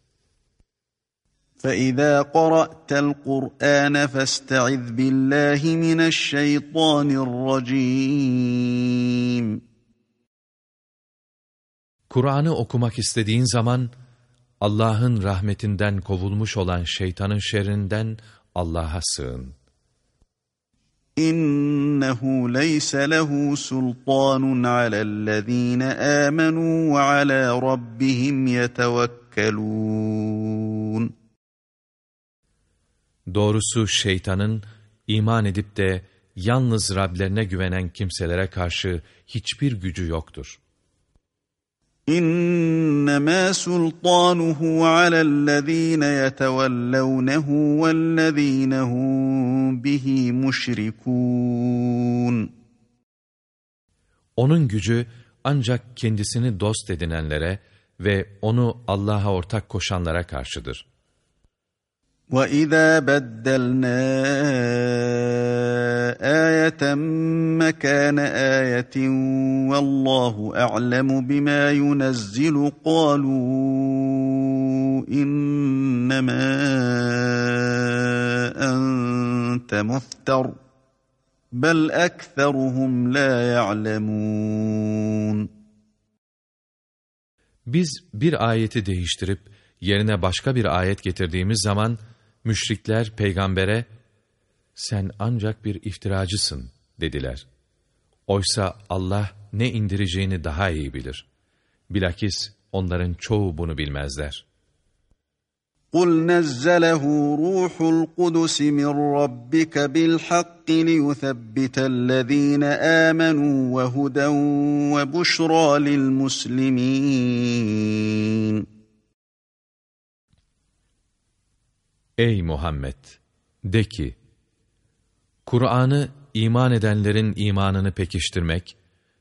فَإِذَا قَرَأْتَ الْقُرْآنَ فَاسْتَعِذْ بِاللّٰهِ مِنَ الشَّيْطَانِ الرَّجِيمِ Kur'an'ı okumak istediğin zaman, Allah'ın rahmetinden kovulmuş olan şeytanın şerrinden Allah'a sığın. İnnehu leyse lehu sultanun alellezine amenu ve ala rabbihim yetevekkelun. Doğrusu şeytanın iman edip de yalnız Rablerine güvenen kimselere karşı hiçbir gücü yoktur. İnnemâ sultanuhu alellezîne yetevellevnehu vellezîne bihi müşrikûn. Onun gücü ancak kendisini dost edinenlere ve onu Allah'a ortak koşanlara karşıdır. وَإِذَا بَدَّلْنَا آيَةً مَكَانَ آيَةٍ وَاللّٰهُ أَعْلَمُ بِمَا يُنَزِّلُ قَالُوا إِنَّمَا أَنْتَ مُفْتَرٍ بَلْ أَكْثَرُهُمْ لَا يَعْلَمُونَ Biz bir ayeti değiştirip yerine başka bir ayet getirdiğimiz zaman müşrikler peygambere sen ancak bir iftiracısın dediler. Oysa Allah ne indireceğini daha iyi bilir. Bilakis onların çoğu bunu bilmezler. قُلْ نَزَّلَهُ رُوحُ الْقُدُسِ مِنْ رَبِّكَ بِالْحَقِّ لِيُثَبِّتَ الَّذ۪ينَ آمَنُوا وَهُدًى وَبُشْرَى لِلْمُسْلِمِينَ Ey Muhammed! De ki, Kur'an'ı iman edenlerin imanını pekiştirmek,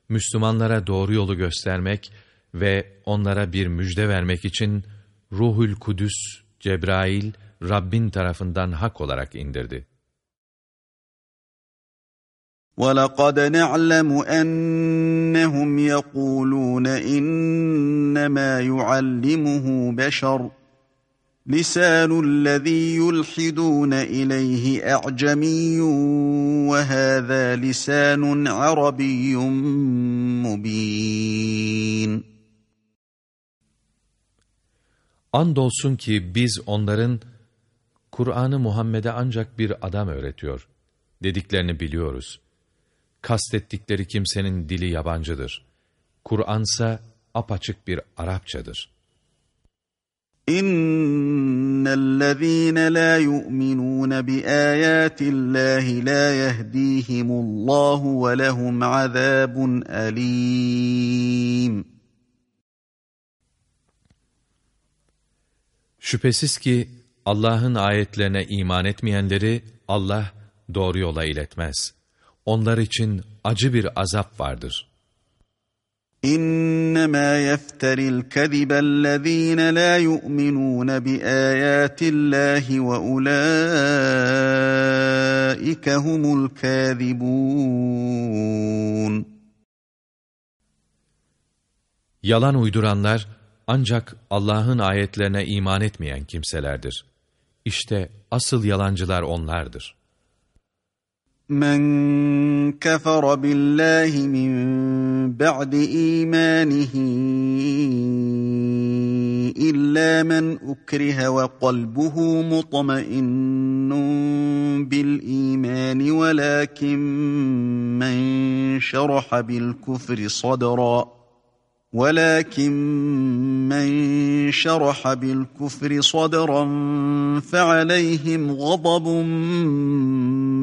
Müslümanlara doğru yolu göstermek ve onlara bir müjde vermek için Ruhul Kudüs, Cebrail, Rabbin tarafından hak olarak indirdi. وَلَقَدْ نَعْلَمُ أَنَّهُمْ يَقُولُونَ إِنَّمَا يُعَلِّمُهُ بَشَرٌ لِسَانُ الَّذ۪ي يُلْحِدُونَ اِلَيْهِ اَعْجَمِيٌّ وَهَذَا لِسَانٌ عَرَبِيٌّ مُب۪ينٌ Andolsun ki biz onların Kur'an'ı Muhammed'e ancak bir adam öğretiyor dediklerini biliyoruz. Kastettikleri kimsenin dili yabancıdır. Kur'ansa apaçık bir Arapçadır. Lâ yu'minûne bi âyâtillâhi lâ yehdîhimullahu ve lehum azâbun alîm. Şüphesiz ki Allah'ın ayetlerine iman etmeyenleri Allah doğru yola iletmez. Onlar için acı bir azap vardır. İnnemâ yefteril kezibellezîne lâ yu'minûne bi âyâtillâhi ve ulâike humul kâzibûn. Yalan uyduranlar, ancak Allah'ın ayetlerine iman etmeyen kimselerdir. İşte asıl yalancılar onlardır. من كفر بالله من بعد إيمانه إلا من أكره وقلبه مطمئن بالإيمان ولكن من شرح بالكفر صدرا. ولكن من شرح بالكفر صدرا فعليهم غضب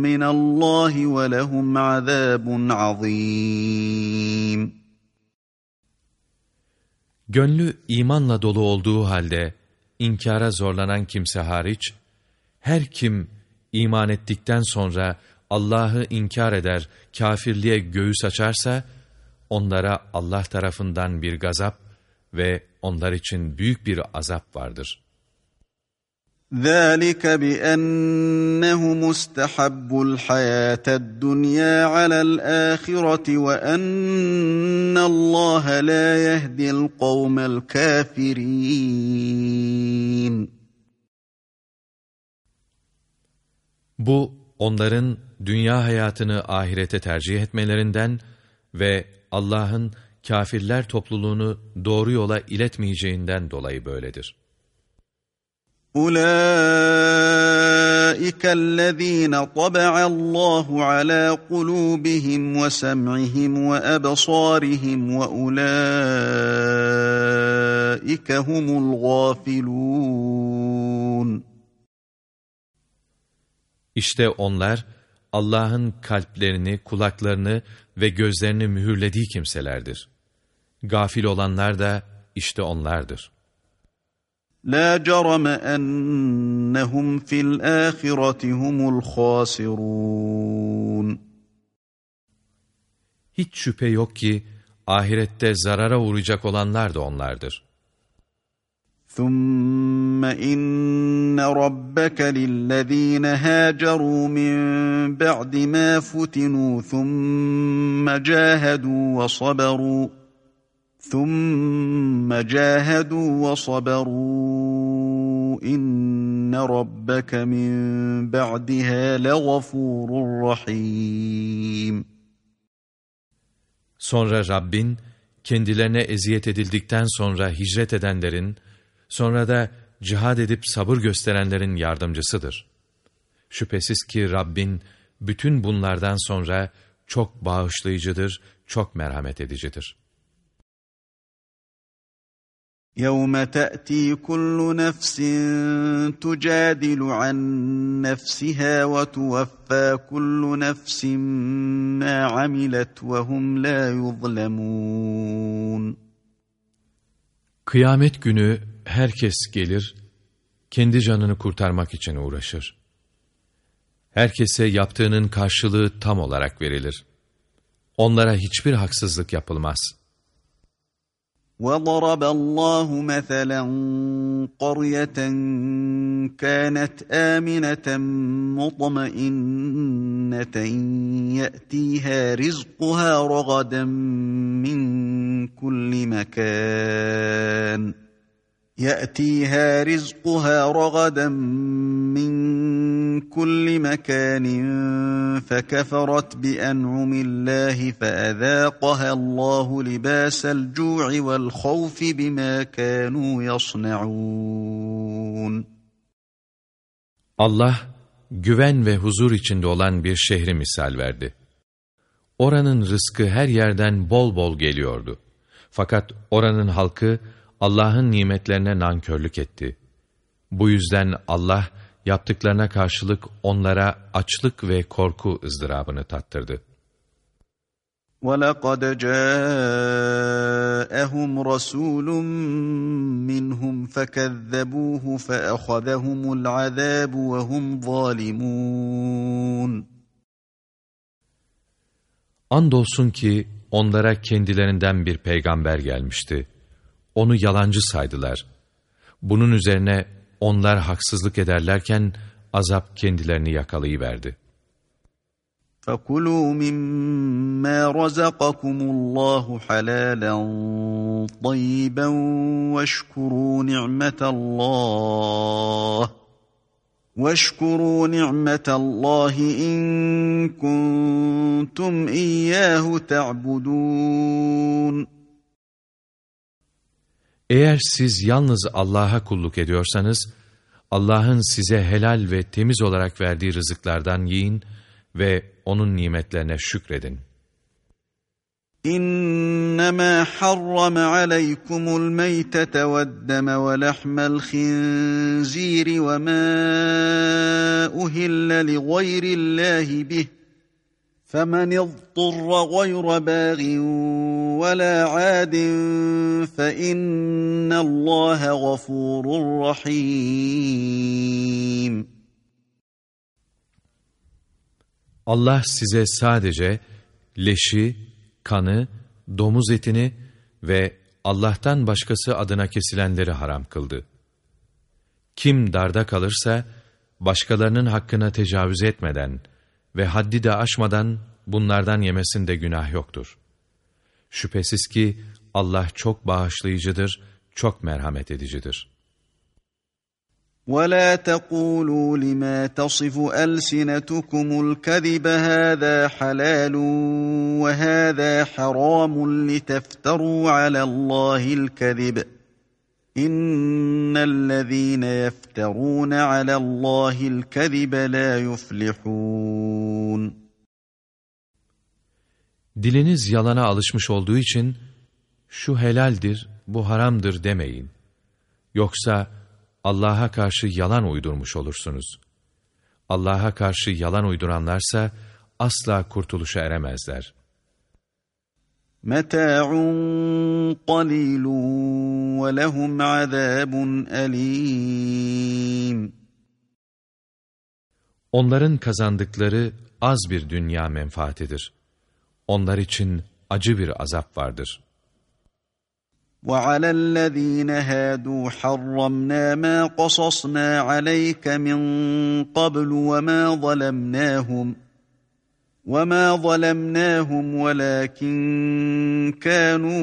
من الله ولهم عذاب عظيم Gönlü imanla dolu olduğu halde inkara zorlanan kimse hariç, her kim iman ettikten sonra Allah'ı inkar eder, kafirliğe göğüs açarsa, onlara Allah tarafından bir gazap ve onlar için büyük bir azap vardır. ذَٰلِكَ بِأَنَّهُ مُسْتَحَبُّ الْحَيَاةَ الدُّنْيَا عَلَى الْآخِرَةِ وَأَنَّ اللّٰهَ لَا يَهْدِي الْقَوْمَ الْكَافِرِينَ Bu, onların dünya hayatını ahirete tercih etmelerinden ve Allah'ın kafirler topluluğunu doğru yola iletmeyeceğinden dolayı böyledir. أُولَٰئِكَ الَّذ۪ينَ طَبَعَ اللّٰهُ عَلَى قُلُوبِهِمْ وَسَمْعِهِمْ وَأَبْصَارِهِمْ وَأُولَٰئِكَ هُمُ الْغَافِلُونَ İşte onlar, Allah'ın kalplerini, kulaklarını ve gözlerini mühürlediği kimselerdir. Gafil olanlar da işte onlardır. لا جرم أنهم في الآخرة هم الخاسرون Hiç şüphe yok ki ahirette zarara uğrayacak olanlar da onlardır. ثُمَّ إِنَّ رَبَّكَ لِلَّذِينَ هَاجَرُوا مِن بَعْدِ مَا فُتِنُوا ثُمَّ جَاهَدُوا وَصَبَرُوا ثم جاهدوا وصبروا إن ربك من بعدها لغفور رحيم Sonra Rabbin kendilerine eziyet edildikten sonra hicret edenlerin, sonra da cihad edip sabır gösterenlerin yardımcısıdır. Şüphesiz ki Rabbin bütün bunlardan sonra çok bağışlayıcıdır, çok merhamet edicidir. يَوْمَ تَأْتِي كُلُّ نَفْسٍ تُجَادِلُ عَنْ نَفْسِهَا وَتُوَفَّى كُلُّ نَفْسٍ مَا عَمِلَتْ وَهُمْ لَا يُظْلَمُونَ Kıyamet günü herkes gelir, kendi canını kurtarmak için uğraşır. Herkese yaptığının karşılığı tam olarak verilir. Onlara hiçbir haksızlık yapılmaz.'' وضرب الله مثلا قرية كانت آمنة مطمئنة يأتيها رزقها رغدا من كل مكان يأتيها رزقها رغدا من كل مكان فكفرت بأنعم الله فأذاقها الله لباس الجوع والخوف بما كانوا يصنعون Allah güven ve huzur içinde olan bir şehri misal verdi. Oranın rızkı her yerden bol bol geliyordu. Fakat oranın halkı Allah'ın nimetlerine nankörlük etti. Bu yüzden Allah yaptıklarına karşılık onlara açlık ve korku ızdırabını tattırdı. وَلَقَدْ جَاءَهُمْ رَسُولٌ مِّنْهُمْ فَكَذَّبُوهُ فَأَخَذَهُمُ الْعَذَابُ وَهُمْ ظَالِمُونَ Andolsun ki onlara kendilerinden bir peygamber gelmişti. Onu yalancı saydılar. Bunun üzerine onlar haksızlık ederlerken azap kendilerini yakalayıverdi. فَكُلُوا مِمَّا رَزَقَكُمُ اللّٰهُ حَلَالًا طَيِّبًا وَاشْكُرُوا نِعْمَةَ اللّٰهِ وَاشْكُرُوا نِعْمَةَ اللّٰهِ اِنْ كُنْتُمْ اِيَّاهُ تَعْبُدُونَ eğer siz yalnız Allah'a kulluk ediyorsanız, Allah'ın size helal ve temiz olarak verdiği rızıklardan yiyin ve O'nun nimetlerine şükredin. İnnemâ harrama aleykumul meytete ve'd-deme ve lahmel khinzîri ve mâ uhille li gayrillâhi bih. فَمَنِ اضْطُرَّ غَيْرَ بَاغٍ وَلَا عَادٍ فَإِنَّ اللّٰهَ غَفُورٌ رَحِيمٌ Allah size sadece leşi, kanı, domuz etini ve Allah'tan başkası adına kesilenleri haram kıldı. Kim darda kalırsa, başkalarının hakkına tecavüz etmeden, ve haddi de aşmadan bunlardan yemesinde günah yoktur. Şüphesiz ki Allah çok bağışlayıcıdır, çok merhamet edicidir. وَلَا تَقُولُوا لِمَا تَصِفُ أَلْسِنَتُكُمُ الْكَذِبَ هَذَا حَلَالٌ وَهَذَا حَرَامٌ لِتَفْتَرُوا عَلَى اللّٰهِ الْكَذِبَ İnnellezîne yefterûne alallâhil kezibe lâ yuflihûn. Diliniz yalana alışmış olduğu için şu helaldir, bu haramdır demeyin. Yoksa Allah'a karşı yalan uydurmuş olursunuz. Allah'a karşı yalan uyduranlarsa asla kurtuluşa eremezler.'' مَتَاعٌ قَلِيلٌ وَلَهُمْ عَذَابٌ أَلِيمٌ Onların kazandıkları az bir dünya menfaatidir. Onlar için acı bir azap vardır. وعلى الذين هادوا حرمنا ما قصصنا عليك من قبل وما ظلمناهم وما ظلمناهم ولكن كانوا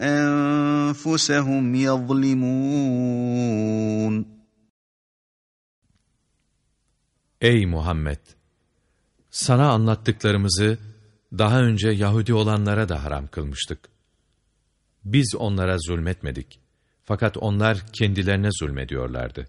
انفسهم يظلمون Ey Muhammed! Sana anlattıklarımızı daha önce Yahudi olanlara da haram kılmıştık. Biz onlara zulmetmedik. Fakat onlar kendilerine zulmediyorlardı.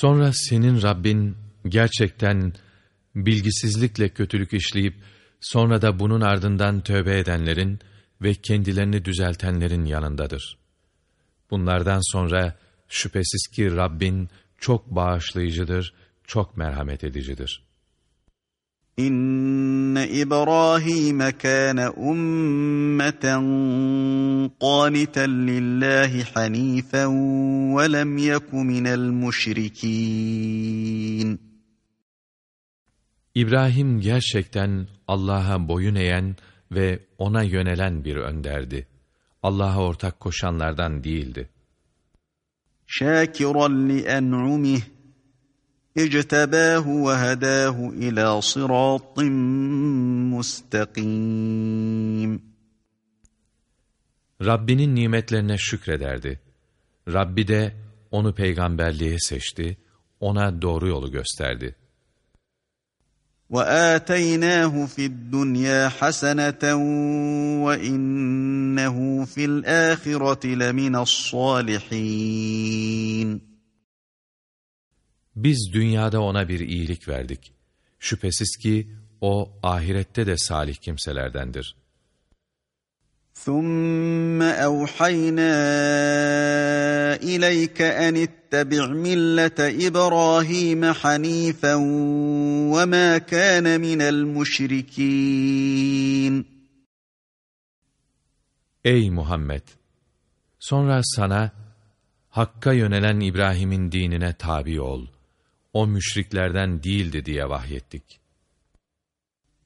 Sonra senin Rabbin gerçekten bilgisizlikle kötülük işleyip sonra da bunun ardından tövbe edenlerin ve kendilerini düzeltenlerin yanındadır. Bunlardan sonra şüphesiz ki Rabbin çok bağışlayıcıdır, çok merhamet edicidir. İnne İbrahim kana ummeten qaniten lillahi hanifen ve lem yeku minel müşrikin. İbrahim gerçekten Allah'a boyun eğen ve ona yönelen bir önderdi. Allah'a ortak koşanlardan değildi. Şakiran li en'umih اجتباه وهداه إلى صراط مستقيم Rabbinin nimetlerine şükrederdi. Rabbi de onu peygamberliğe seçti, ona doğru yolu gösterdi. وآتيناه في الدنيا حسنة وإنه في الآخرة لمن الصالحين Biz dünyada ona bir iyilik verdik. Şüphesiz ki o ahirette de salih kimselerdendir. ثم أوحينا إليك أن اتبع ملة إبراهيم حنيفا وما كان من المشركين Ey Muhammed! Sonra sana Hakk'a yönelen İbrahim'in dinine tabi ol. o müşriklerden değildi diye vahyettik.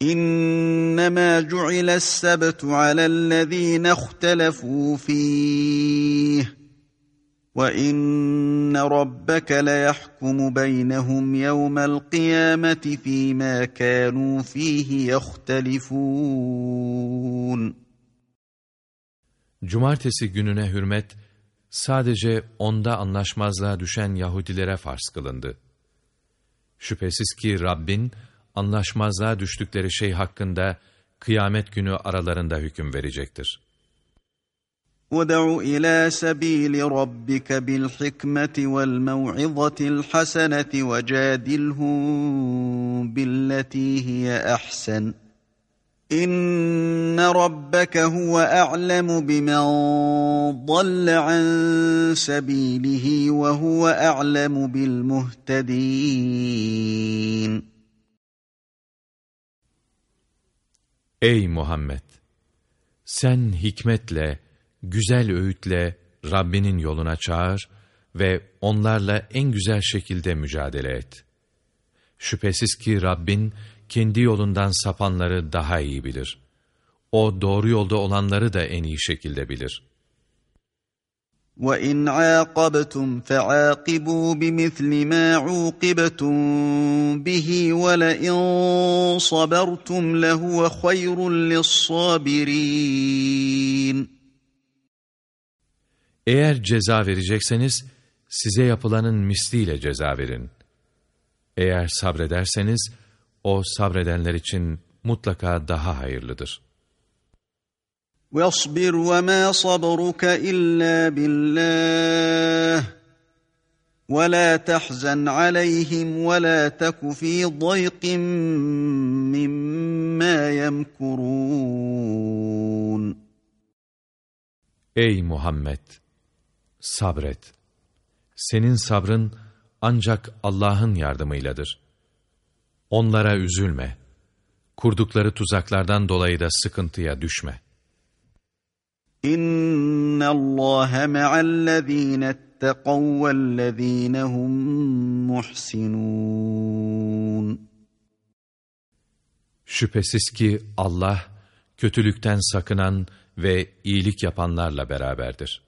İnnemâ cu'iles sebtu alellezîne ihtelefû fîh. Ve inne rabbeke leyahkumu beynehum yevmel kıyameti fîmâ kânû fîhi yehtelifûn. Cumartesi gününe hürmet, sadece onda anlaşmazlığa düşen Yahudilere farz kılındı. Şüphesiz ki Rabbin, anlaşmazlığa düştükleri şey hakkında kıyamet günü aralarında hüküm verecektir. وَدَعُ إِلَى سَب۪يلِ رَبِّكَ بِالْحِكْمَةِ وَالْمَوْعِظَةِ الْحَسَنَةِ وَجَادِلْهُمْ بِالَّتِي هِيَ أَحْسَنُ İnne rabbeke huve a'lemu bimen dalle an sebilihi ve huve a'lemu bil muhtedin. Ey Muhammed! Sen hikmetle, güzel öğütle Rabbinin yoluna çağır ve onlarla en güzel şekilde mücadele et. Şüphesiz ki Rabbin kendi yolundan sapanları daha iyi bilir. O doğru yolda olanları da en iyi şekilde bilir.'' وَاِنْ عَاقَبْتُمْ فَعَاقِبُوا بِمِثْلِ مَا عُوقِبْتُمْ بِهِ وَلَئِنْ صَبَرْتُمْ لَهُوَ خَيْرٌ لِلصَّابِرِينَ Eğer ceza verecekseniz, size yapılanın misliyle ceza verin. Eğer sabrederseniz, o sabredenler için mutlaka daha hayırlıdır.'' واصبر وما صبرك إلا بالله ولا تحزن عليهم ولا تك في ضيق ما يمكرون Ey Muhammed! Sabret. Senin sabrın ancak Allah'ın yardımıyladır. Onlara üzülme. Kurdukları tuzaklardan dolayı da sıkıntıya düşme. İnna Allah ma'allezine ittaqav vellezine hum muhsinun. Şüphesiz ki Allah kötülükten sakınan ve iyilik yapanlarla beraberdir.